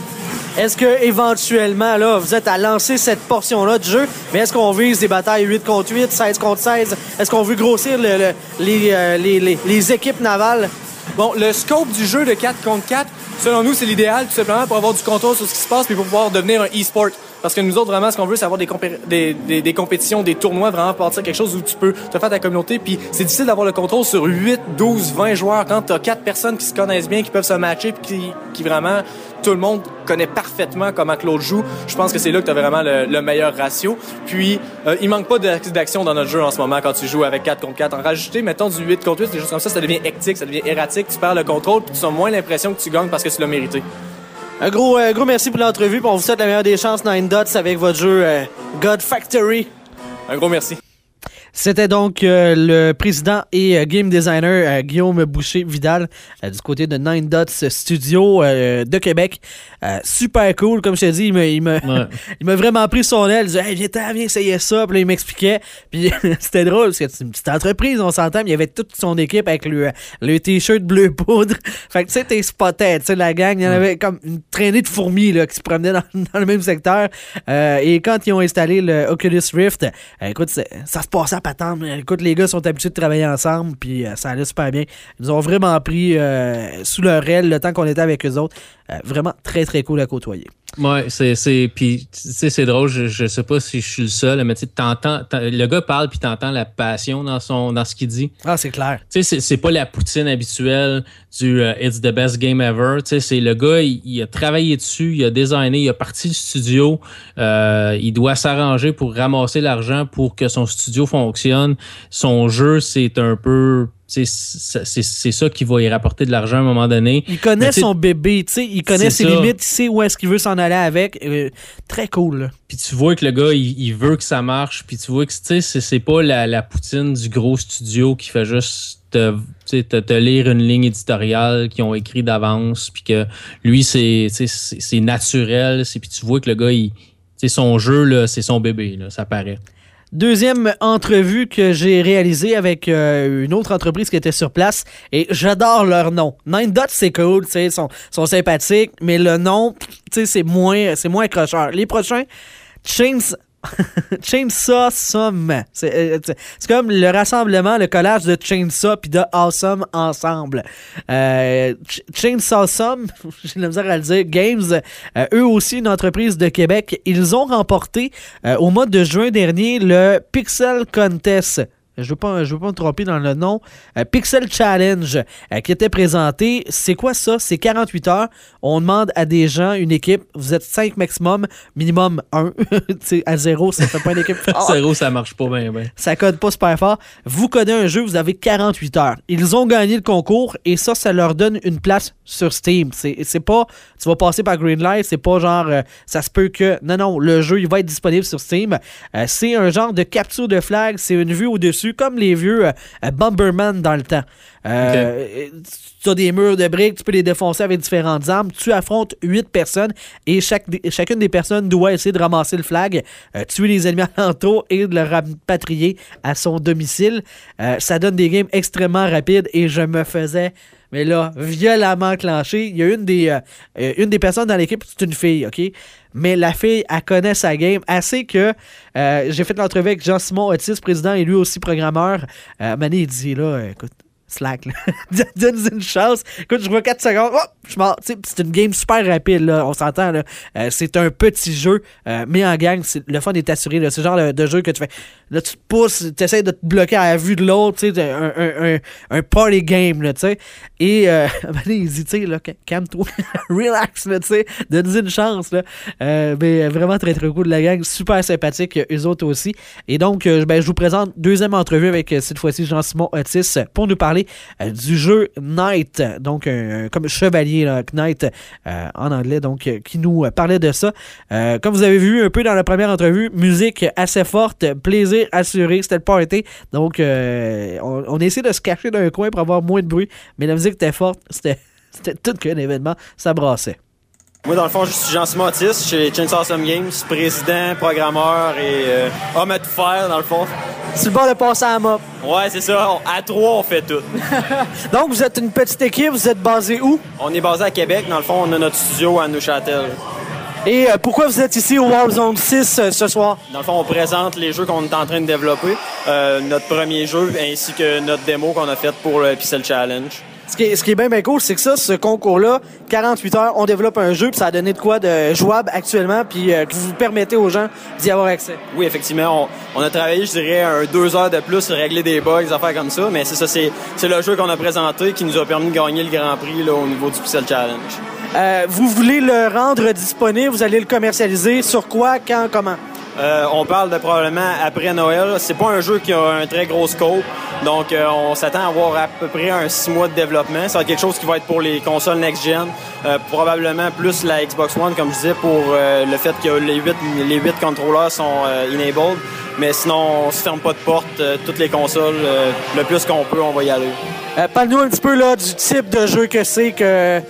Est-ce que éventuellement, là, vous êtes à lancer cette portion-là du jeu, mais est-ce qu'on vise des batailles 8 contre 8, 16 contre 16? Est-ce qu'on veut grossir euh, les équipes navales? Bon, le scope du jeu de 4 contre 4, selon nous, c'est l'idéal tout simplement pour avoir du contrôle sur ce qui se passe puis pour pouvoir devenir un e-sport. Parce que nous autres, vraiment, ce qu'on veut, c'est avoir des, des, des- des compétitions, des tournois, vraiment partir quelque chose où tu peux te faire ta communauté. Puis c'est difficile d'avoir le contrôle sur 8, 12, 20 joueurs quand t'as 4 personnes qui se connaissent bien, qui peuvent se matcher puis qui, qui vraiment, tout le monde connaît parfaitement comment l'autre joue. Je pense que c'est là que tu as vraiment le, le meilleur ratio. Puis, euh, il manque pas d'ac- d'action dans notre jeu en ce moment quand tu joues avec 4 contre 4. En rajouter, mettons, du 8 contre 8, des choses comme ça, ça devient hectique, ça devient erratique, tu perds le contrôle, puis tu as moins l'impression que tu gagnes parce que tu l'as mérité. Un gros, euh, gros merci pour l'entrevue, on vous souhaite la meilleure des chances, Nine Dots, avec votre jeu euh, God Factory. Un gros merci. C'était donc euh, le président et euh, game designer euh, Guillaume Boucher-Vidal du côté de Nine Dots Studio de Québec. Super cool, comme je te dis, il m'a il m'a- Ouais. il m'a vraiment pris son aile. Il disait, hey, viens, viens essayer ça. Puis là, il m'expliquait. Puis c'était drôle parce que c'est une petite entreprise, on s'entend. mais Il y avait toute son équipe avec le, le t-shirt bleu poudre. Fait que tu sais, t'es spoté, tu sais, la gang. Il y en avait comme une traînée de fourmis là, qui se promenaient dans, dans le même secteur. Et quand ils ont installé le Oculus Rift, écoute, ça se passait à patente. Écoute, les gars sont habitués de travailler ensemble. Puis euh, ça allait super bien. Ils nous ont vraiment pris euh, sous leur aile le temps qu'on était avec eux autres. Euh, vraiment très, très cool à côtoyer. Ouais, c'est, c'est, puis, tu sais, c'est drôle, je, je sais pas si je suis le seul, mais tu t'entends, t'en- le gars parle puis t'entends la passion dans son, dans ce qu'il dit. Ah, c'est clair. Tu sais, c'est, c'est pas la poutine habituelle du euh, It's the best game ever. Tu sais, c'est le gars, il, il a travaillé dessus, il a designé, il a parti le studio, euh, il doit s'arranger pour ramasser l'argent pour que son studio fonctionne. Son jeu, c'est un peu, c'est, ça qui va y rapporter de l'argent à un moment donné. Il connaît son bébé, tu sais, il connaît ses ça. limites, il sait où est-ce qu'il veut s'en aller avec. Euh, très cool. Puis tu vois que le gars, il, il veut que ça marche. Puis tu vois que c'est, pas la, la poutine du gros studio qui fait juste te, te, te lire une ligne éditoriale qu'ils ont écrit d'avance. Puis que lui, c'est, naturel. C'est, puis tu vois que le gars, il, son jeu, c'est son bébé. Là, ça paraît. Deuxième entrevue que j'ai réalisée avec euh, une autre entreprise qui était sur place et j'adore leur nom. Nine Dots, c'est cool, tu sais, ils sont, sont sympathiques, mais le nom, tu sais, c'est moins, c'est moins accrocheur. Les prochains, Chains, Chainsaw Sum. C'est euh, c'est- comme le rassemblement, le collage de Chainsaw puis de Awesome ensemble. Euh, Ch- Chainsaw Sum, j'ai la misère à le dire, Games, euh, eux aussi une entreprise de Québec, ils ont remporté euh, au mois de juin dernier le Pixel Contest. Je veux pas, je veux pas me tromper dans le nom. Euh, Pixel Challenge euh, qui était présenté. C'est quoi ça? C'est 48 heures. On demande à des gens, une équipe, vous êtes 5 maximum, minimum 1. à zéro, ça fait pas une équipe forte Zéro, ça marche pas bien. Ben. ça code pas super fort. Vous codez un jeu, vous avez 48 heures. Ils ont gagné le concours et ça, ça leur donne une place sur Steam. C'est pas, tu vas passer par Greenlight, c'est pas genre, euh, ça se peut que, non, non, le jeu, il va être disponible sur Steam. Euh, c'est un genre de capture de flag, c'est une vue au-dessus, comme les vieux euh, Bomberman dans le temps. Tu as des murs de briques, tu peux les défoncer avec différentes armes. Tu affrontes 8 personnes et chaque, chacune des personnes doit essayer de ramasser le flag, tuer les ennemis alentours et de le rapatrier à son domicile. Ça donne des games extrêmement rapides et je me faisais, mais là, violemment clenché. Il y a une des, euh, euh, une des personnes dans l'équipe, c'est une fille, OK? Mais la fille, elle connaît sa game assez que euh, j'ai fait l'entrevue avec Jean-Simon Otis, président et lui aussi programmeur. Euh, Mané, il dit là, écoute, slack, là. donne une chance. Écoute, je vois 4 secondes, oh, je sais, C'est une game super rapide, là, on s'entend. là. C'est un petit jeu, mais en gang, le fun est assuré. C'est le genre de jeu que tu fais. Là, tu te pousses, tu essaies de te bloquer à la vue de l'autre, tu sais, un, un, un, un party game, tu sais. Et euh, dit, tu sais, là, calme-toi, relax, là, tu sais, donne-y une chance, là. Euh, mais vraiment très, très cool de la gang, super sympathique, euh, eux autres aussi. Et donc, euh, ben, je vous présente deuxième entrevue avec euh, cette fois-ci Jean-Simon Otis pour nous parler euh, du jeu Knight, donc comme chevalier, là, Knight euh, en anglais, donc euh, qui nous euh, parlait de ça. Euh, comme vous avez vu un peu dans la première entrevue, musique assez forte, plaisir assuré, c'était le party. Donc, euh, on, on essaie de se cacher dans un coin pour avoir moins de bruit, mais la musique était forte, c'était c'était tout qu'un événement, ça brassait. Moi, dans le fond, je suis Jean Simotis chez Chainsaw Awesome Games, président, programmeur et euh, homme à tout faire, dans le fond. C'est le bord de passer à la mop. Ouais, c'est ça. On- à trois, on fait tout. Donc, vous êtes une petite équipe, vous êtes basé où? On est basé à Québec. Dans le fond, on a notre studio à Neuchâtel. Et euh, pourquoi vous êtes ici au Warzone 6 euh, ce soir? Dans le fond, on présente les jeux qu'on est en train de développer, euh, notre premier jeu ainsi que notre démo qu'on a faite pour le Pixel Challenge. Ce qui est, ce qui est bien, bien cool, c'est que ça, ce concours-là, 48 heures, on développe un jeu, puis ça a donné de quoi de jouable actuellement, puis euh, que vous permettez aux gens d'y avoir accès. Oui, effectivement, on, on a travaillé, je dirais, un deux heures de plus sur régler des bugs, des affaires comme ça, mais c'est ça, c'est c'est le jeu qu'on a présenté qui nous a permis de gagner le Grand Prix là, au niveau du Pixel Challenge. Euh, vous voulez le rendre disponible, vous allez le commercialiser, sur quoi, quand, comment? Euh, on parle de probablement après Noël. C'est pas un jeu qui a un très gros scope, donc euh, on s'attend à avoir à peu près un six mois de développement. Ça va être quelque chose qui va être pour les consoles next-gen, euh, probablement plus la Xbox One, comme je disais, pour euh, le fait que les huit les huit contrôleurs sont enabled. Mais sinon, on se ferme pas de porte. Euh, toutes les consoles, euh, le plus qu'on peut, on va y aller. Euh, Parle-nous un petit peu là, du type de jeu que c'est, que euh,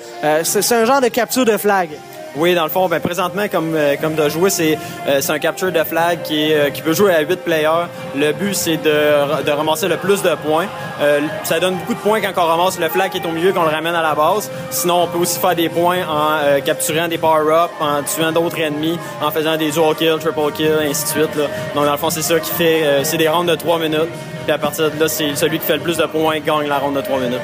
c'est c'est un genre de capture de flag. Oui, dans le fond, ben, présentement, comme, euh, comme de jouer, c'est euh, c'est un capture de flag qui, euh, qui peut jouer à 8 players. Le but, c'est de, de ramasser le plus de points. Ça donne beaucoup de points quand on ramasse le flag qui est au milieu, qu'on le ramène à la base. Sinon, on peut aussi faire des points en capturant des power-ups, en tuant d'autres ennemis, en faisant des dual kills, triple kills, ainsi de suite. Donc, dans le fond, c'est ça qui fait... c'est des rounds de 3 minutes. Puis à partir de là, c'est celui qui fait le plus de points qui gagne la ronde de 3 minutes.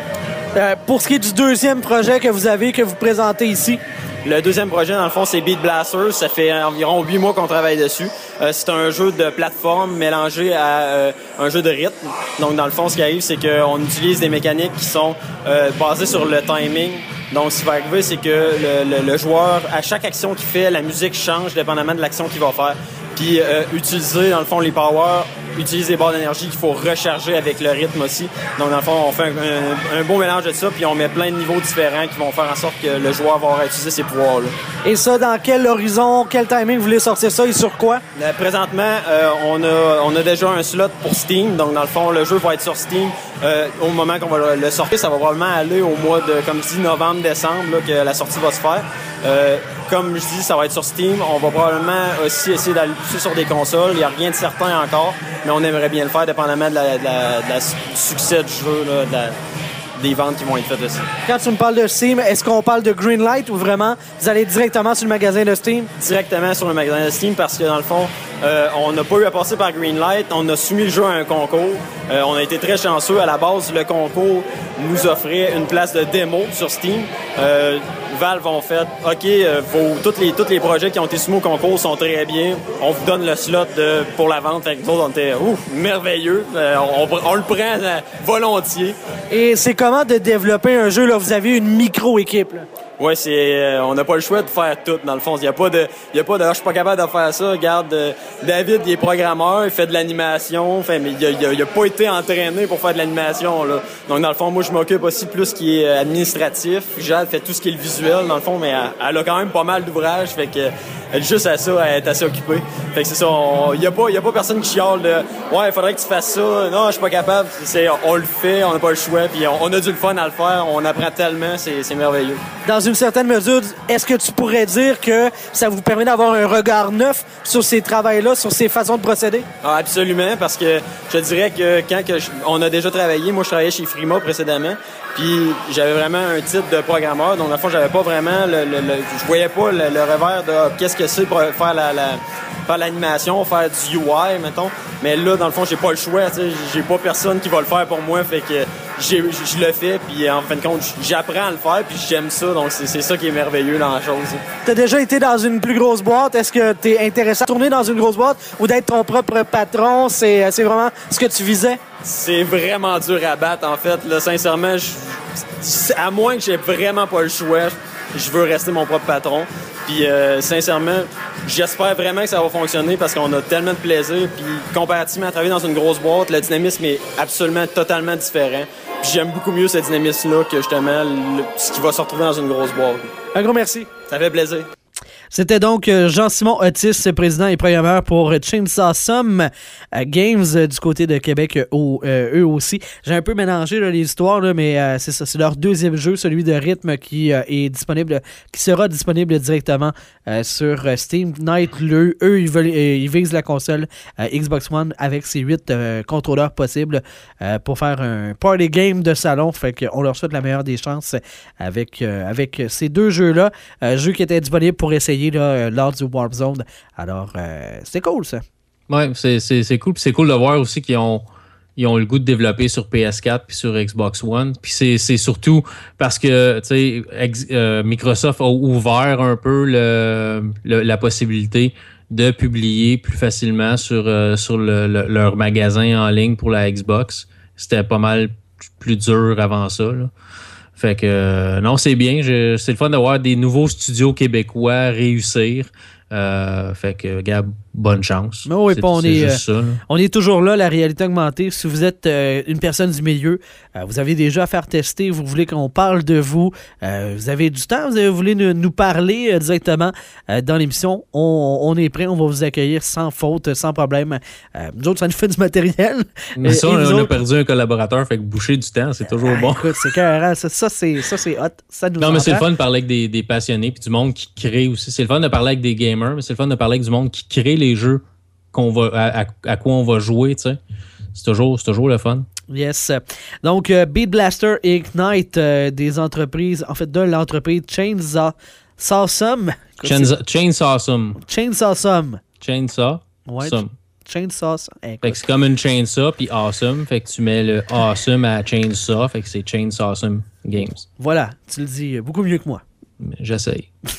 Pour ce qui est du deuxième projet que vous avez, que vous présentez ici, Le deuxième projet, dans le fond, c'est Beat Blasters. Ça fait environ huit mois qu'on travaille dessus. Euh, c'est un jeu de plateforme mélangé à euh, un jeu de rythme. Donc, dans le fond, ce qui arrive, c'est qu'on utilise des mécaniques qui sont euh, basées sur le timing. Donc, ce qui va arriver, c'est que le, le- le joueur, à chaque action qu'il fait, la musique change dépendamment de l'action qu'il va faire. Puis, euh, utiliser, dans le fond, les powers, utiliser les barres d'énergie qu'il faut recharger avec le rythme aussi. Donc, dans le fond, on fait un, un- un beau mélange de ça, puis on met plein de niveaux différents qui vont faire en sorte que le joueur va avoir à utiliser ses pouvoirs-là. et ça, dans quel horizon, quel timing vous voulez sortir ça et sur quoi? Là, présentement, euh, on, a, on a déjà un slot pour Steam. Donc, dans le fond, le jeu va être sur Steam euh, au moment qu'on va le- le sortir. Ça va probablement aller au mois de, comme je dis, novembre, décembre, là, que la sortie va se faire. Comme je dis, ça va être sur Steam. On va probablement aussi essayer d'aller le pousser sur des consoles. Il n'y a rien de certain encore, mais on aimerait bien le faire, dépendamment de la, de la- de la su- du succès du jeu, là, de la- des ventes qui vont être faites aussi. Quand tu me parles de Steam, est-ce qu'on parle de Greenlight ou vraiment vous allez directement sur le magasin de Steam? directement sur le magasin de Steam parce que dans le fond, euh, on n'a pas eu à passer par Greenlight. On a soumis le jeu à un concours. Euh, on a été très chanceux. À la base, le concours nous offrait une place de démo sur Steam. Euh, Valve ont fait OK, euh, tous, les, projets qui ont été soumis au concours sont très bien. On vous donne le slot pour la vente. Fait que nous on était ouf, merveilleux. Euh, on, le prend euh, volontiers. Et c'est comment de développer un jeu, là, vous avez une micro-équipe. Ouais, c'est euh, on n'a pas le choix de faire tout dans le fond. Il y a pas de il a pas de Ah, je suis pas capable de faire ça. Regarde euh, David, il est programmeur, il fait de l'animation, fait mais il a, pas été entraîné pour faire de l'animation là. Donc dans le fond, moi je m'occupe aussi plus qui est euh, administratif. Jade fait tout ce qui est le visuel dans le fond, mais elle, a quand même pas mal d'ouvrages, fait que elle est juste à ça, elle est assez occupée. Fait que c'est ça, il y a pas y a pas personne qui chiale de ouais, il faudrait que tu fasses ça. Non, je suis pas capable. C'est on le fait, on n'a pas le choix, puis on, a du fun à le faire, on apprend tellement, c'est merveilleux. Certaine mesure, est-ce que tu pourrais dire que ça vous permet d'avoir un regard neuf sur ces travails-là, sur ces façons de procéder? Ah, absolument, parce que je dirais que quand on a déjà travaillé, moi je travaillais chez Frima précédemment, puis j'avais vraiment un titre de programmeur, donc le fond j'avais pas vraiment, le, je voyais pas le, revers de ah, qu'est-ce que c'est pour faire la, la- faire l'animation, faire du UI, mettons. Mais là, dans le fond, j'ai pas le choix, j'ai pas personne qui va le faire pour moi, fait que je je le fais, puis en fin de compte, j'apprends à le faire, puis j'aime ça, donc c'est ça qui est merveilleux dans la chose. Tu as déjà été dans une plus grosse boîte? Est-ce que tu es intéressé à tourner dans une grosse boîte ou d'être ton propre patron? C'est c'est vraiment ce que tu visais? C'est vraiment dur à battre, en fait. Là, sincèrement, je- à moins que j'ai vraiment pas le choix, je veux rester mon propre patron. Puis euh, sincèrement, j'espère vraiment que ça va fonctionner parce qu'on a tellement de plaisir. Puis comparativement à travailler dans une grosse boîte, le dynamisme est absolument totalement différent. Puis j'aime beaucoup mieux ce dynamisme-là que justement le- ce qui va se retrouver dans une grosse boîte. Un gros merci. Ça fait plaisir. C'était donc euh, Jean-Simon Otis, président et programmeur pour Chainsaw Some euh, Games euh, du côté de Québec, eux aussi. J'ai un peu mélangé les histoires, mais c'est leur deuxième jeu, celui de rythme qui est disponible, qui sera disponible directement sur Steam. Night, eux, ils, veulent, ils visent la console Xbox One avec ses huit contrôleurs possibles pour faire un party game de salon. Fait qu'on leur souhaite la meilleure des chances avec, avec ces deux jeux-là. Jeu qui était disponible pour essayer euh, lors du Warp Zone. Alors, euh, c'était cool ça. Ouais, c'est, c'est, c'est cool. C'est cool de voir aussi qu'ils ont, ils ont le goût de développer sur PS4 puis sur Xbox One. Puis c'est, c'est surtout parce que euh, Microsoft a ouvert un peu le, la possibilité de publier plus facilement sur, sur le- le- leur magasin en ligne pour la Xbox. C'était pas mal plus dur avant ça. Fait que euh, non, c'est bien. C'est le fun d'avoir des nouveaux studios québécois réussir. Euh, fait que, gars, bonne chance. Mais oui, on est. On toujours là, la réalité augmentée. Si vous êtes euh, une personne du milieu, euh, vous avez déjà à faire tester, vous voulez qu'on parle de vous, vous avez du temps, vous voulez nous, nous parler directement dans l'émission, on, on est prêt, on va vous accueillir sans faute, sans problème. Nous autres, ça nous fait du matériel. Mais ça, on, a perdu un collaborateur, fait que boucher du temps, c'est toujours Ah, bon. Écoute, c'est carré, ça, ça, c'est hot. Ça nous Non, mais c'est le fun de parler avec des, des passionnés puis du monde qui crée aussi. C'est le fun de parler avec des gamers, mais c'est le fun de parler avec du monde qui crée les jeux qu'on va, à, à- à quoi on va jouer, tu sais. C'est toujours, toujours le fun. Yes. Donc, euh, Beat Blaster et Ignite, euh, des entreprises, en fait, de l'entreprise Chainsaw Sawsome. Chainsaw, Some. Chainsaw Some. Chainsaw Ouais. Chainsaw. Écoute. Fait que c'est comme une chainsaw puis awesome. Fait que tu mets le awesome à chainsaw. Fait que c'est Chainsaw Some Games. Voilà, tu le dis beaucoup mieux que moi. J'essaye.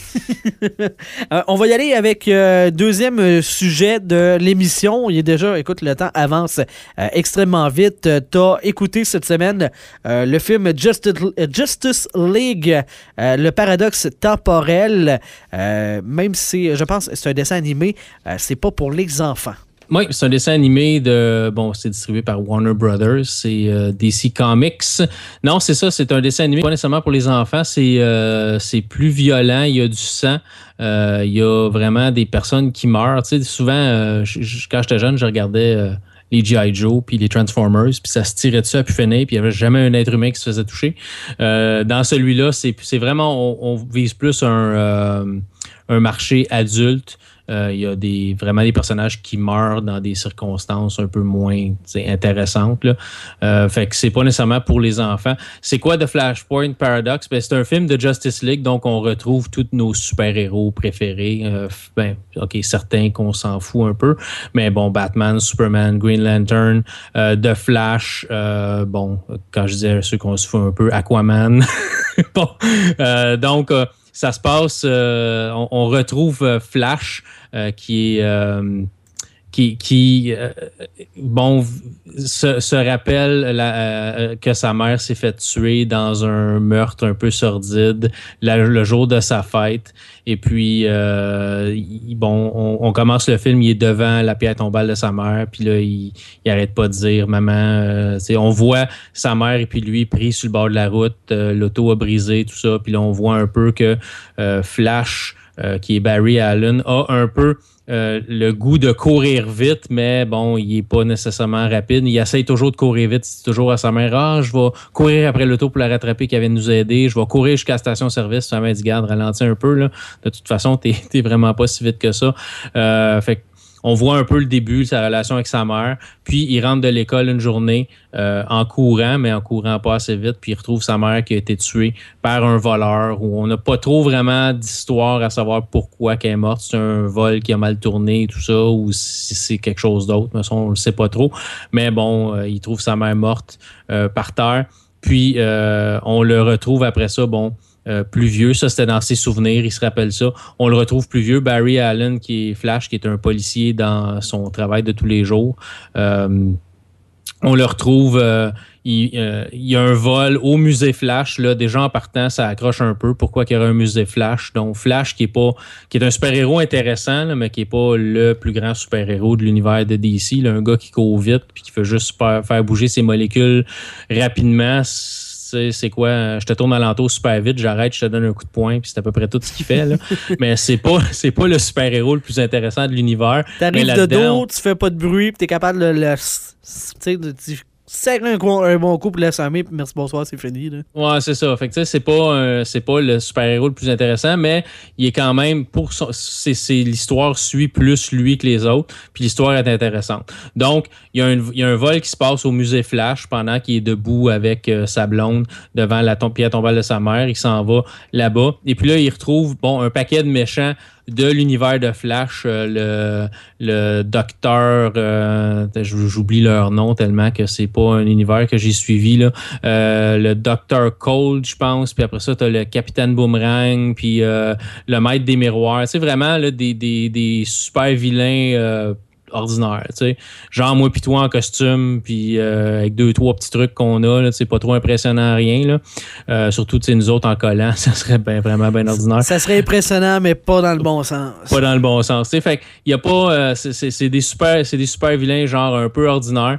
Euh, on va y aller avec euh, deuxième sujet de l'émission. Il est déjà, écoute, le temps avance euh, extrêmement vite. T'as écouté cette semaine euh, le film Justice, League, le paradoxe temporel. Même si, je pense, c'est un dessin animé, c'est pas pour les enfants. Oui, c'est un dessin animé de. Bon, c'est distribué par Warner Brothers, c'est euh, DC Comics. Non, c'est ça, c'est un dessin animé, pas nécessairement pour les enfants, c'est euh, plus violent, il y a du sang, euh, il y a vraiment des personnes qui meurent. Tu sais, souvent, quand j'étais jeune, je regardais. les G.I. Joe, puis les Transformers, puis ça se tirait dessus à pu finir, puis il n'y avait jamais un être humain qui se faisait toucher. Dans celui-là, c'est vraiment, on, vise plus un, un marché adulte. Euh, Il y a des, vraiment des personnages qui meurent dans des circonstances un peu moins intéressantes. Là. Euh, fait que c'est pas nécessairement pour les enfants. C'est quoi The Flashpoint Paradox? Ben, c'est un film de Justice League, donc on retrouve tous nos super-héros préférés. Euh, ben, OK, certains qu'on s'en fout un peu, mais bon, Batman, Superman, Green Lantern, The Flash, bon, quand je disais ceux qu'on se fout un peu, Aquaman. bon, donc, ça se passe, euh, on, retrouve euh, Flash euh, qui est. qui, qui euh, bon, se, rappelle euh, que sa mère s'est fait tuer dans un meurtre un peu sordide le jour de sa fête. Et puis, euh, bon, on, commence le film, il est devant la pierre tombale de sa mère, puis là, il, il arrête pas de dire Maman, on voit sa mère et puis lui pris sur le bord de la route, l'auto a brisé, tout ça, puis là, on voit un peu que Flash, qui est Barry Allen, a un peu euh, le goût de courir vite, mais bon, il est pas nécessairement rapide. Il essaye toujours de courir vite. C'est toujours à sa mère, ah, je vais courir après l'auto pour la rattraper qui de nous aider. Je vais courir jusqu'à la station-service. Sa mère dit, garde, ralentis un peu. De toute façon, t'es t'es vraiment pas si vite que ça. Euh, on voit un peu le début de sa relation avec sa mère. Puis il rentre de l'école une journée euh, en courant, mais en courant pas assez vite. Puis il retrouve sa mère qui a été tuée par un voleur on n'a pas trop vraiment d'histoire à savoir pourquoi qu'elle est morte. C'est un vol qui a mal tourné tout ça, ou si c'est quelque chose d'autre. Mais ça, on le sait pas trop. Mais bon, euh, il trouve sa mère morte euh, par terre. Puis on le retrouve après ça, bon, euh, plus vieux. Ça, c'était dans ses souvenirs, il se rappelle ça. On le retrouve plus vieux. Barry Allen, qui est Flash, qui est un policier dans son travail de tous les jours. Euh, on le retrouve. euh, il, y a un vol au musée Flash. Là, déjà en partant, ça accroche un peu. Pourquoi qu'il y aurait un musée Flash? Donc, Flash, qui est pas qui est un super-héros intéressant, mais qui est pas le plus grand super-héros de l'univers de DC. un gars qui court vite puis qui fait juste faire bouger ses molécules rapidement. C'est quoi? euh, Je te tourne alentour super vite, j'arrête, je te donne un coup de poing, puis c'est à peu près tout ce qu'il fait. Là. mais c'est pas, c'est pas le super-héros le plus intéressant de l'univers. T'arrives de dos, tu fais pas de bruit, puis t'es capable de le. Tu sacres un, bon coup pour aimer, puis merci, bonsoir, c'est fini. Ouais, c'est ça. Fait que c'est pas c'est pas le super-héros le plus intéressant, mais il est quand même pour c'est, c'est- l'histoire suit plus lui que les autres, puis l'histoire est intéressante. Donc, il y, a un, vol qui se passe au musée Flash pendant qu'il est debout avec euh, sa blonde devant la tom- pierre tombale de sa mère. Il s'en va là-bas. Et puis là, il retrouve bon un paquet de méchants de l'univers de Flash, euh, le, le docteur, euh, j'oublie leur nom tellement que c'est pas un univers que j'ai suivi. Euh, le Dr. Cold, je pense, puis après ça, tu le Capitaine Boomerang, puis le Maître des Miroirs. C'est vraiment des, des, des super vilains euh, ordinaires. tu sais. Genre moi puis toi en costume, puis euh, avec deux, trois petits trucs qu'on a, c'est pas trop impressionnant rien. Là. Euh, surtout nous autres en collant, ça serait ben, vraiment bien ordinaire Ça serait impressionnant, mais pas dans le bon sens. pas dans le bon sens. tu sais. Fait il y a pas, euh, c'est- des super, c'est des super vilains genre un peu ordinaires.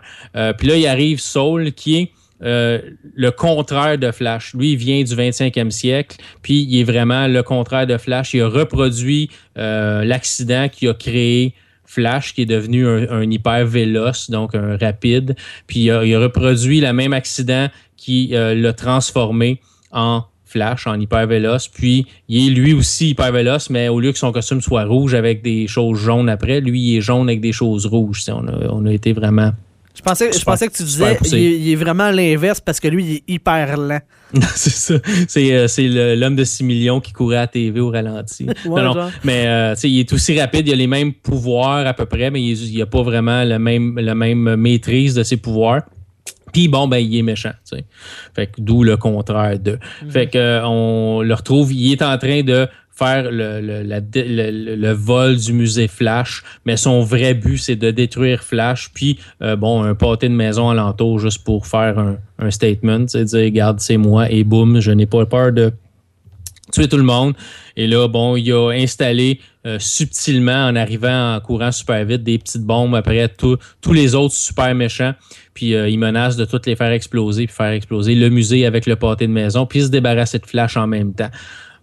Puis là, il arrive Soul qui est euh, le contraire de Flash. Lui, il vient du 25e siècle, puis il est vraiment le contraire de Flash. Il a reproduit euh, l'accident qui a créé Flash, qui est devenu un, hyper véloce, donc un rapide. Puis il a, reproduit le même accident qui euh, l'a transformé en Flash, en hyper véloce. Puis il est lui aussi hyper véloce, mais au lieu que son costume soit rouge avec des choses jaunes après, lui, il est jaune avec des choses rouges. On on a été vraiment. Je pensais, je pensais que tu disais il est, il est vraiment l'inverse parce que lui, il est hyper lent. c'est ça. C'est, euh, l'homme de 6 millions qui courait à la TV au ralenti. Ouais, Non. Mais euh, il est aussi rapide, il a les mêmes pouvoirs à peu près, mais il n'a pas vraiment la même, la même maîtrise de ses pouvoirs. Puis bon, ben, il est méchant, tu sais. Fait que d'où le contraire de. Fait que euh, on le retrouve, il est en train de le, vol du musée Flash, mais son vrai but, c'est de détruire Flash, puis euh, bon, un pâté de maison alentour juste pour faire un, statement, tu sais, dire, regarde, c'est moi, et boum, je n'ai pas peur de tuer tout le monde. Et là, bon, il a installé euh, subtilement, en arrivant en courant super vite, des petites bombes après tous les autres super méchants. Puis euh, il menace de toutes les faire exploser, puis faire exploser le musée avec le pâté de maison, puis se débarrasser de Flash en même temps.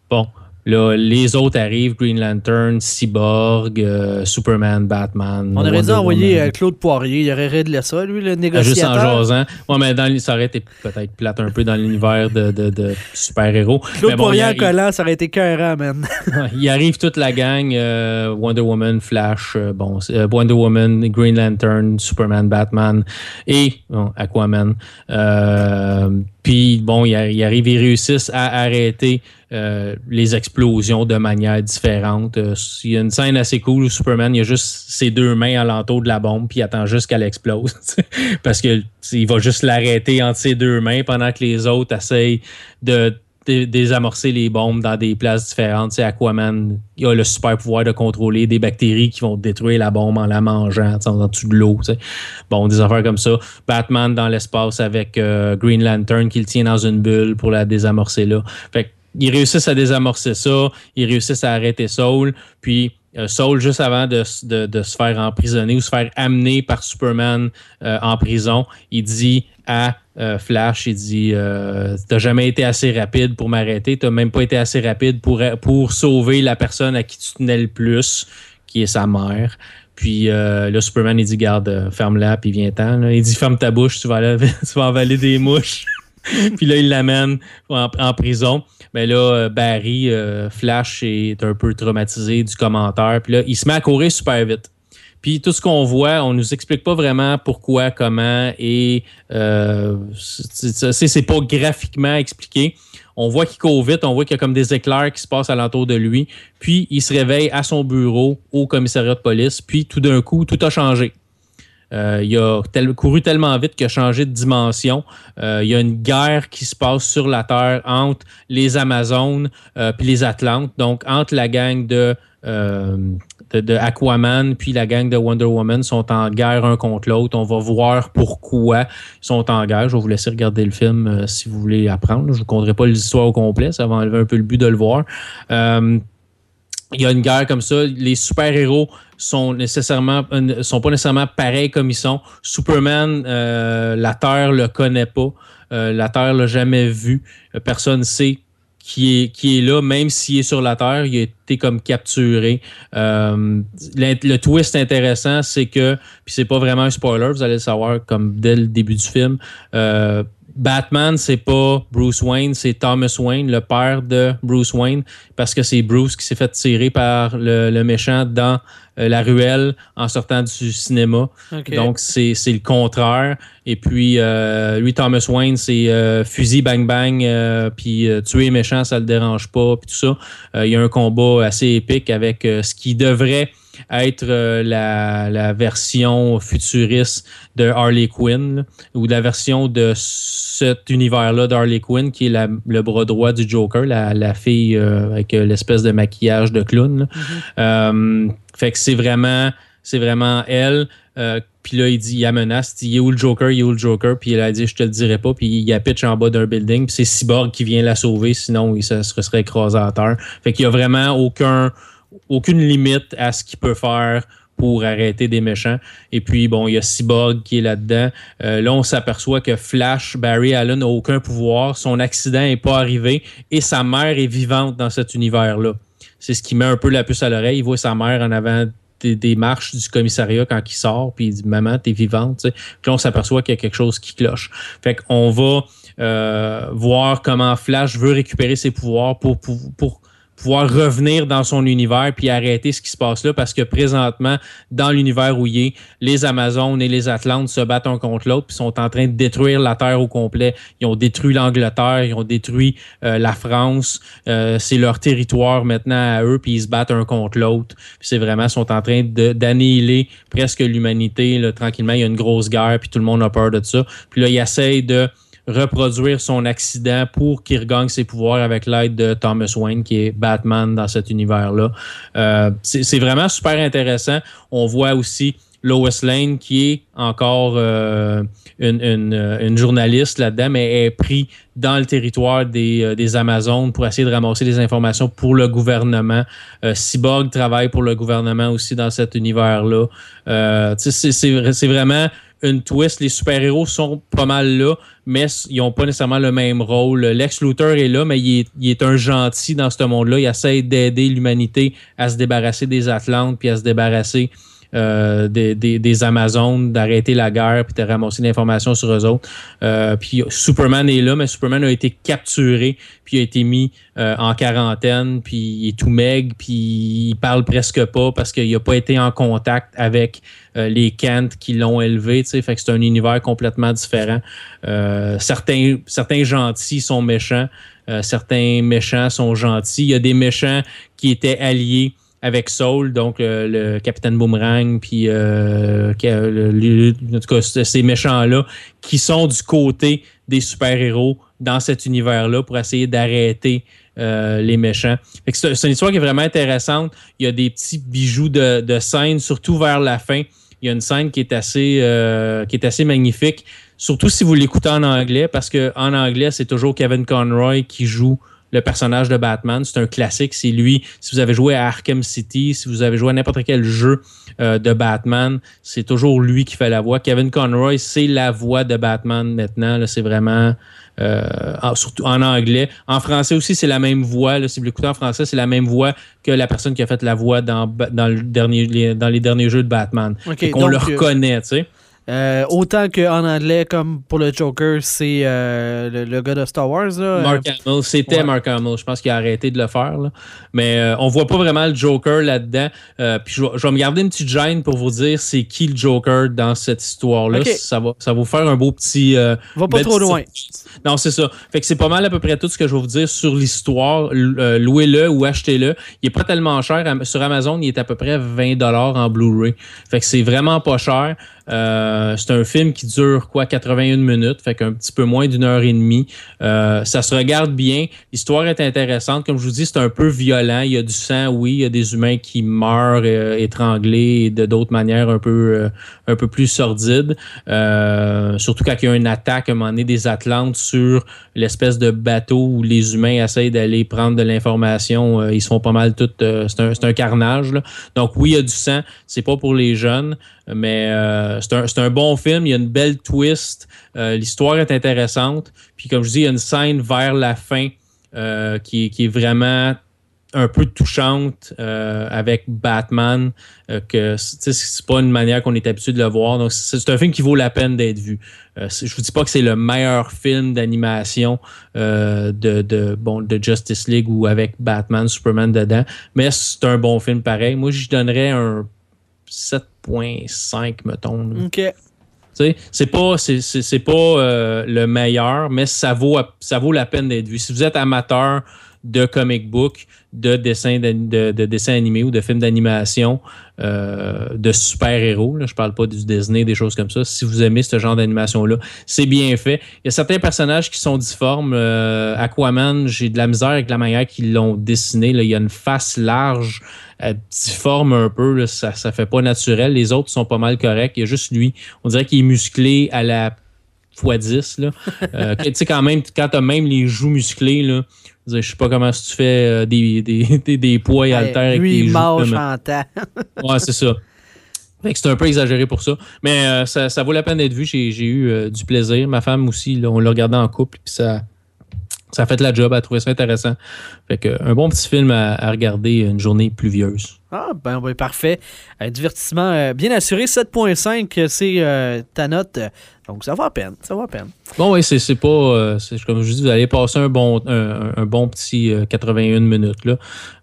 Bon. Là, les autres arrivent, Green Lantern, Cyborg, euh, Superman, Batman. On aurait dû envoyer euh, Claude Poirier, il aurait réglé ça, lui, le Ah, Juste en négociateur. jasant. Ouais, mais dans, ça aurait été peut-être plate un peu dans l'univers de, de, de super-héros. Claude bon, Poirier en collant, ça aurait été cœurant, man. Il arrive toute la gang, euh, Wonder Woman, Flash, bon, Wonder Woman, Green Lantern, Superman, Batman et bon, Aquaman. Euh, Puis bon, il, arri- il arrive, ils réussissent à arrêter euh, les explosions de manière différente. Euh, il y a une scène assez cool où Superman, il a juste ses deux mains alentour de la bombe, puis il attend juste qu'elle explose. Parce que il va juste l'arrêter entre ses deux mains pendant que les autres essayent de désamorcer les bombes dans des places différentes. C'est Aquaman, il a le super pouvoir de contrôler des bactéries qui vont détruire la bombe en la mangeant en dessous de l'eau. Bon, des affaires comme ça. Batman dans l'espace avec euh, Green Lantern qui le tient dans une bulle pour la désamorcer là. Fait ils réussissent à désamorcer ça, ils réussissent à arrêter Saul, puis Saul, juste avant de, de- se faire emprisonner ou se faire amener par Superman euh, en prison, il dit à euh, Flash, il dit euh, T'as jamais été assez rapide pour m'arrêter, t'as même pas été assez rapide pour, pour sauver la personne à qui tu tenais le plus, qui est sa mère. Puis euh, là, Superman, il dit Garde, euh, ferme-la, puis viens-t'en. Il dit Ferme ta bouche, tu vas, aller- tu vas avaler des mouches. puis là, il l'amène en, prison. Mais là, euh, Barry, euh, Flash est un peu traumatisé du commentaire. Puis là, il se met à courir super vite. Puis tout ce qu'on voit, on nous explique pas vraiment pourquoi, comment et euh, c'est pas graphiquement expliqué. On voit qu'il court vite, on voit qu'il y a comme des éclairs qui se passent alentour de lui. Puis il se réveille à son bureau au commissariat de police. Puis tout d'un coup, tout a changé. Euh, il a couru tellement vite qu'il a changé de dimension. Euh, il y a une guerre qui se passe sur la Terre entre les Amazones euh, puis les Atlantes, donc entre la gang de euh, de, Aquaman puis la gang de Wonder Woman sont en guerre un contre l'autre. On va voir pourquoi ils sont en guerre. Je vais vous laisser regarder le film si vous voulez apprendre. Je ne vous conterai pas l'histoire au complet. Ça va enlever un peu le but de le voir. Il y a une guerre comme ça. Les super-héros sont nécessairement euh, sont pas nécessairement pareils comme ils sont. Superman, euh, la Terre le connaît pas. Euh, la Terre l'a jamais vu. Personne sait qui est, qui est là, même s'il est sur la Terre, il a été comme capturé. Le twist intéressant, c'est que, puis c'est pas vraiment un spoiler, vous allez le savoir comme dès le début du film, Batman, c'est pas Bruce Wayne, c'est Thomas Wayne, le père de Bruce Wayne, parce que c'est Bruce qui s'est fait tirer par le, le méchant dans euh, la ruelle en sortant du cinéma. Donc, c'est le contraire. Et puis, euh, lui, Thomas Wayne, c'est euh, fusil, bang, bang, puis tuer les méchants, ça le dérange pas, puis tout ça. Il y a un combat assez épique avec ce qui devrait être euh, la, la version futuriste de Harley Quinn, là, ou la version de cet univers-là d'Harley Quinn, qui est la- le bras droit du Joker, la, la fille euh, avec euh, l'espèce de maquillage de clown. là. Euh, fait que c'est vraiment, c'est vraiment elle. Puis là, il dit, il la menace, il dit, il est où le Joker, il est où le Joker? Puis elle a dit, je te le dirai pas. Puis il y a pitch en bas d'un building. Puis c'est Cyborg qui vient la sauver, sinon il se serait écrasé à terre. Fait qu'il y a vraiment aucun, aucune limite à ce qu'il peut faire pour arrêter des méchants. Et puis, bon, il y a Cyborg qui est là-dedans. Euh, là, on s'aperçoit que Flash, Barry Allen n'a aucun pouvoir. Son accident n'est pas arrivé et sa mère est vivante dans cet univers-là. C'est ce qui met un peu la puce à l'oreille. Il voit sa mère en avant des, marches du commissariat quand il sort, puis il dit Maman, t'es vivante. Puis là, on s'aperçoit qu'il y a quelque chose qui cloche. Fait qu'on va euh, voir comment Flash veut récupérer ses pouvoirs pour, pour pouvoir revenir dans son univers puis arrêter ce qui se passe là parce que présentement dans l'univers où il est les Amazones et les Atlantes se battent un contre l'autre puis sont en train de détruire la Terre au complet. Ils ont détruit l'Angleterre ils ont détruit euh, la France. Euh, c'est leur territoire maintenant à eux puis ils se battent un contre l'autre. C'est vraiment sont en train d'annihiler presque l'humanité tranquillement. Il y a une grosse guerre puis tout le monde a peur de ça. Puis là ils essayent de reproduire son accident pour qu'il regagne ses pouvoirs avec l'aide de Thomas Wayne, qui est Batman dans cet univers-là. Euh, c'est vraiment super intéressant. On voit aussi Lois Lane, qui est encore euh, euh, une journaliste là-dedans, mais est pris dans le territoire des, Amazones pour essayer de ramasser des informations pour le gouvernement. Cyborg travaille pour le gouvernement aussi dans cet univers-là. C'est vraiment une twist. Les super-héros sont pas mal là, mais ils n'ont pas nécessairement le même rôle. Lex Luthor est là, mais il il est un gentil dans ce monde-là. Il essaie d'aider l'humanité à se débarrasser des Atlantes puis à se débarrasser euh, des, des, des Amazones, d'arrêter la guerre puis de ramasser l'information sur eux autres. Euh, puis Superman est là, mais Superman a été capturé puis a été mis euh, en quarantaine puis il est tout maigre puis il parle presque pas parce qu'il n'a pas été en contact avec euh, les Kent qui l'ont élevé, fait que c'est un univers complètement différent. Euh, certains, certains gentils sont méchants, euh, certains méchants sont gentils. Il y a des méchants qui étaient alliés avec Soul, donc euh, le Capitaine Boomerang, puis euh, le- en tout cas ces méchants-là, qui sont du côté des super-héros dans cet univers-là pour essayer d'arrêter euh, les méchants. C'est une histoire qui est vraiment intéressante. Il y a des petits bijoux de, de scène, surtout vers la fin. Il y a une scène qui est assez, euh, qui est assez magnifique, surtout si vous l'écoutez en anglais, parce que en anglais, c'est toujours Kevin Conroy qui joue le personnage de Batman. C'est un classique. C'est lui. Si vous avez joué à Arkham City, si vous avez joué à n'importe quel jeu euh, de Batman, c'est toujours lui qui fait la voix. Kevin Conroy, c'est la voix de Batman maintenant. C'est vraiment. euh, en- surtout en anglais. En français aussi, c'est la même voix. là. Si vous l'écoutez en français, c'est la même voix que la personne qui a fait la voix dans, Ba- dans, le dernier, les- dans les derniers jeux de Batman. Donc, le euh, reconnaît, tu sais. Euh, autant qu'en anglais, comme pour le Joker, c'est euh, le, le gars de Star Wars. Là, Mark Hamill, c'était ouais. Mark Hamill. Je pense qu'il a arrêté de le faire. là. Mais euh, on voit pas vraiment le Joker là-dedans. Euh, puis je, vais- je vais me garder une petite gêne pour vous dire c'est qui le Joker dans cette histoire-là. Ça, va, ça va vous faire un beau petit. euh, Va pas trop loin. Non, c'est ça. Fait que c'est pas mal à peu près tout ce que je vais vous dire sur l'histoire. Euh, Louez-le ou achetez-le. Il est pas tellement cher. Sur Amazon, il est à peu près 20 en Blu-ray. Fait que c'est vraiment pas cher. Euh, c'est un film qui dure quoi 81 minutes, fait qu'un petit peu moins d'une heure et demie. Euh, ça se regarde bien. L'histoire est intéressante. Comme je vous dis, c'est un peu violent. Il y a du sang, oui. Il y a des humains qui meurent euh, étranglés et de d'autres manières un peu, euh, un peu plus sordides. Euh, surtout quand il y a une attaque à un moment donné des Atlantes sur l'espèce de bateau où les humains essayent d'aller prendre de l'information. Euh, ils sont pas mal euh, c'est un, un carnage. là. Donc oui, il y a du sang. C'est pas pour les jeunes, mais euh, c'est un, un bon film. Il y a une belle twist. Euh, L'histoire est intéressante. Puis comme je dis, il y a une scène vers la fin euh, qui, qui est vraiment un peu touchante avec Batman que c'est pas une manière qu'on est habitué de le voir donc c'est un film qui vaut la peine d'être vu je vous dis pas que c'est le meilleur film d'animation de, de bon de Justice League ou avec Batman Superman dedans mais c'est un bon film pareil moi j'y donnerais un 7.5 mettons. OK. C'est pas, c'est, pas euh, le meilleur, mais ça vaut, ça vaut la peine d'être vu. Si vous êtes amateur de comic book, de dessins de, de dessins animés ou de films d'animation, euh, de super-héros, je parle pas du Disney, des choses comme ça. Si vous aimez ce genre d'animation-là, c'est bien fait. Il y a certains personnages qui sont difformes. Euh, Aquaman, j'ai de la misère avec la manière qu'ils l'ont dessiné. Là. Il y a une face large, euh, difforme un peu. là. Ça, ça fait pas naturel. Les autres sont pas mal corrects. Il y a juste lui. On dirait qu'il est musclé à la x10. Là. Euh, tu sais, quand même, quand t'as même les joues musclées, là, je sais pas comment si tu fais euh, des, des, des, des poids et haltères avec lui, tes il joues. temps. Ouais, c'est ça. C'est un peu exagéré pour ça. Mais euh, ça, ça vaut la peine d'être vu. J'ai eu euh, du plaisir. Ma femme aussi, là, on l'a regardé en couple, puis ça, ça a fait la job. Elle a trouvé ça intéressant. Fait que, un bon petit film à, à regarder une journée pluvieuse. Ah, ben, ben, parfait. Un divertissement euh, bien assuré. 7.5, c'est euh, ta note. Donc, ça va à peine. Ça va à peine. Bon, oui, c'est pas. euh, comme je dis, vous allez passer un bon, un, bon petit euh, 81 minutes. Là.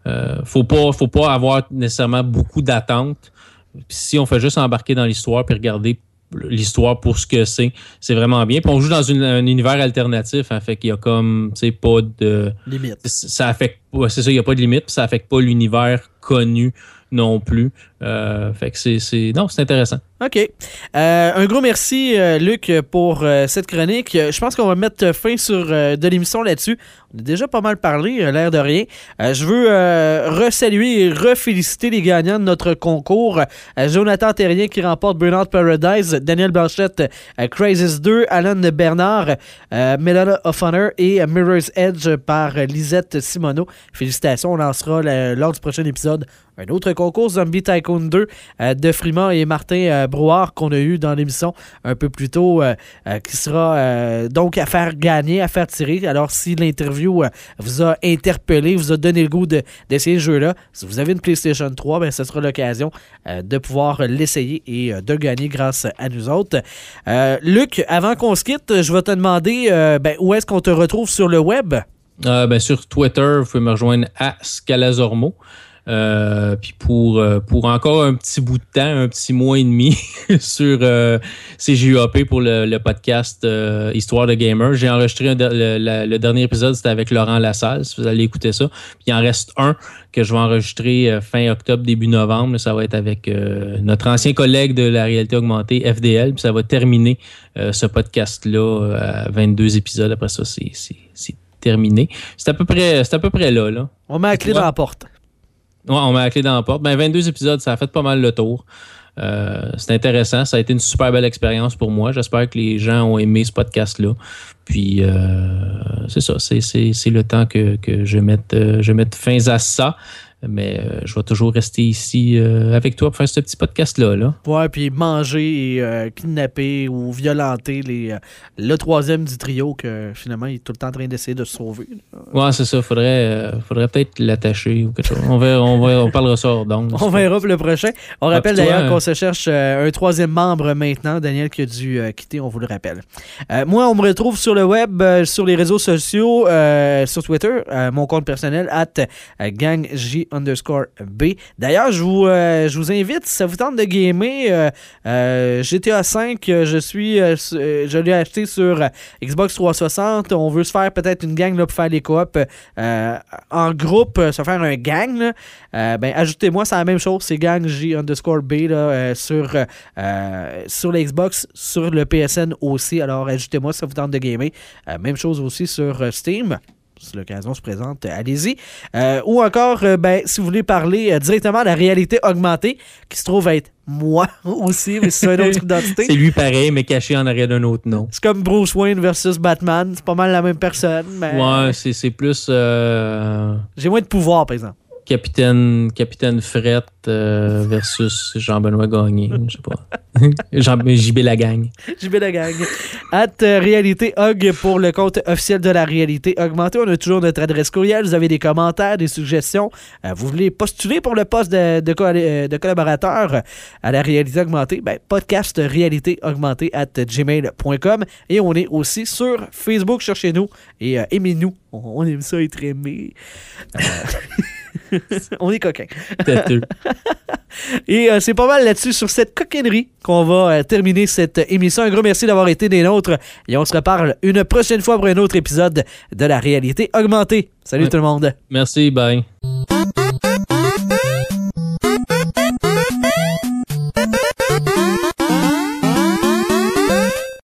Euh, faut, pas, faut pas avoir nécessairement beaucoup d'attentes. Si on fait juste embarquer dans l'histoire puis regarder l'histoire pour ce que c'est, c'est vraiment bien. Puis on joue dans une- un univers alternatif, hein, fait qu'il y a comme, tu sais, pas de Limite. ça affecte pas, c'est ça, il n'y a pas de limite, puis ça affecte pas l'univers connu non plus. Euh, fait que c'est, non, c'est intéressant. OK. Euh, un gros merci, euh, Luc, pour euh, cette chronique. Je pense qu'on va mettre fin sur de l'émission là-dessus. On a déjà pas mal parlé, l'air de rien. Je veux resaluer et reféliciter les gagnants de notre concours. Jonathan Terrien qui remporte Burnout Paradise, Daniel Blanchette, Crazes 2, Alan Bernard, Medal of Honor et Mirror's Edge par Lisette Simoneau. Félicitations, on lancera lors du prochain épisode un autre concours Zombie Tycoon 2 euh, de Fremont et Martin euh, Brouard qu'on a eu dans l'émission un peu plus tôt, euh, qui sera donc à faire gagner, à faire tirer. Alors si l'interview vous a interpellé, vous a donné le goût de- d'essayer ce jeu-là, si vous avez une PlayStation 3, ben, ce sera l'occasion de pouvoir l'essayer et de gagner grâce à nous autres. Luc, avant qu'on se quitte, je vais te demander ben, où est-ce qu'on te retrouve sur le web? Ben, sur Twitter, vous pouvez me rejoindre à Scalazormo. Euh, puis pour, euh, pour encore un petit bout de temps, un petit mois et demi sur euh, CJUAP pour le, le podcast euh, Histoire de Gamer. J'ai enregistré un le, dernier épisode, c'était avec Laurent Lassalle, si vous allez écouter ça. Puis il en reste un que je vais enregistrer euh, fin octobre, début novembre. Ça va être avec euh, notre ancien collègue de la réalité augmentée, FDL. Puis ça va terminer euh, ce podcast-là euh, à 22 épisodes. Après ça, c'est- c'est c'est terminé. C'est à peu près, c'est à peu près là, là. On met la clé dans la porte. On met la clé dans la porte. Ben, 22 épisodes, ça a fait pas mal le tour. Euh, c'est intéressant. Ça a été une super belle expérience pour moi. J'espère que les gens ont aimé ce podcast-là. Puis, euh, c'est ça. C'est, le temps que, je, euh, je mette fin à ça. Mais euh, je vais toujours rester ici euh, avec toi pour faire ce petit podcast-là. Là. Ouais, puis manger et euh, kidnapper ou violenter les, le troisième du trio que finalement il est tout le temps en train d'essayer de se sauver. là. Ouais, c'est ça. Faudrait, faudrait peut-être l'attacher ou quelque chose. On, verra, on, va, on parlera ça d'onde. On verra pour le prochain. On rappelle d'ailleurs euh, qu'on se cherche un troisième membre maintenant, Daniel qui a dû quitter, on vous le rappelle. Moi, on me retrouve sur le web, sur les réseaux sociaux, sur Twitter, mon compte personnel, at gangj underscore B. D'ailleurs, je vous, euh, je vous invite, si ça vous tente de gamer, euh, euh, GTA 5, euh, je suis, je l'ai acheté sur Xbox 360. On veut se faire peut-être une gang là, pour faire les coops en groupe, se faire un gang. ben, ajoutez-moi, c'est la même chose, c'est gang J underscore B là, sur, sur sur le PSN aussi. Alors, ajoutez-moi si ça vous tente de gamer. Même chose aussi sur Steam. Si l'occasion se présente, allez-y. Euh, ou encore, euh, ben, si vous voulez parler euh, directement de la réalité augmentée, qui se trouve être moi aussi, mais c'est un autre identité. C'est lui pareil, mais caché en arrière d'un autre nom. C'est comme Bruce Wayne versus Batman. C'est pas mal la même personne, mais Ouais, c'est c'est plus j'ai moins de pouvoir, par exemple. Capitaine, Capitaine Fret euh, versus Jean-Benoît Gagné. Je sais pas. Jean, JB la gang. JB la gang. At euh, Réalité Hug pour le compte officiel de la réalité augmentée. On a toujours notre adresse courriel. Vous avez des commentaires, des suggestions. Euh, vous voulez postuler pour le poste de, de, coll- euh, de collaborateur à la réalité augmentée? Ben, podcast réalité augmentée at gmail.com. Et on est aussi sur Facebook. Cherchez-nous et euh, aimez-nous. On, on aime ça être aimé. On est coquins. Têteux. Et euh, c'est pas mal là-dessus, sur cette coquinerie, qu'on va euh, terminer cette émission. Un gros merci d'avoir été des nôtres. Et on se reparle une prochaine fois pour un autre épisode de la réalité augmentée. Salut Ouais. tout le monde. Merci, bye.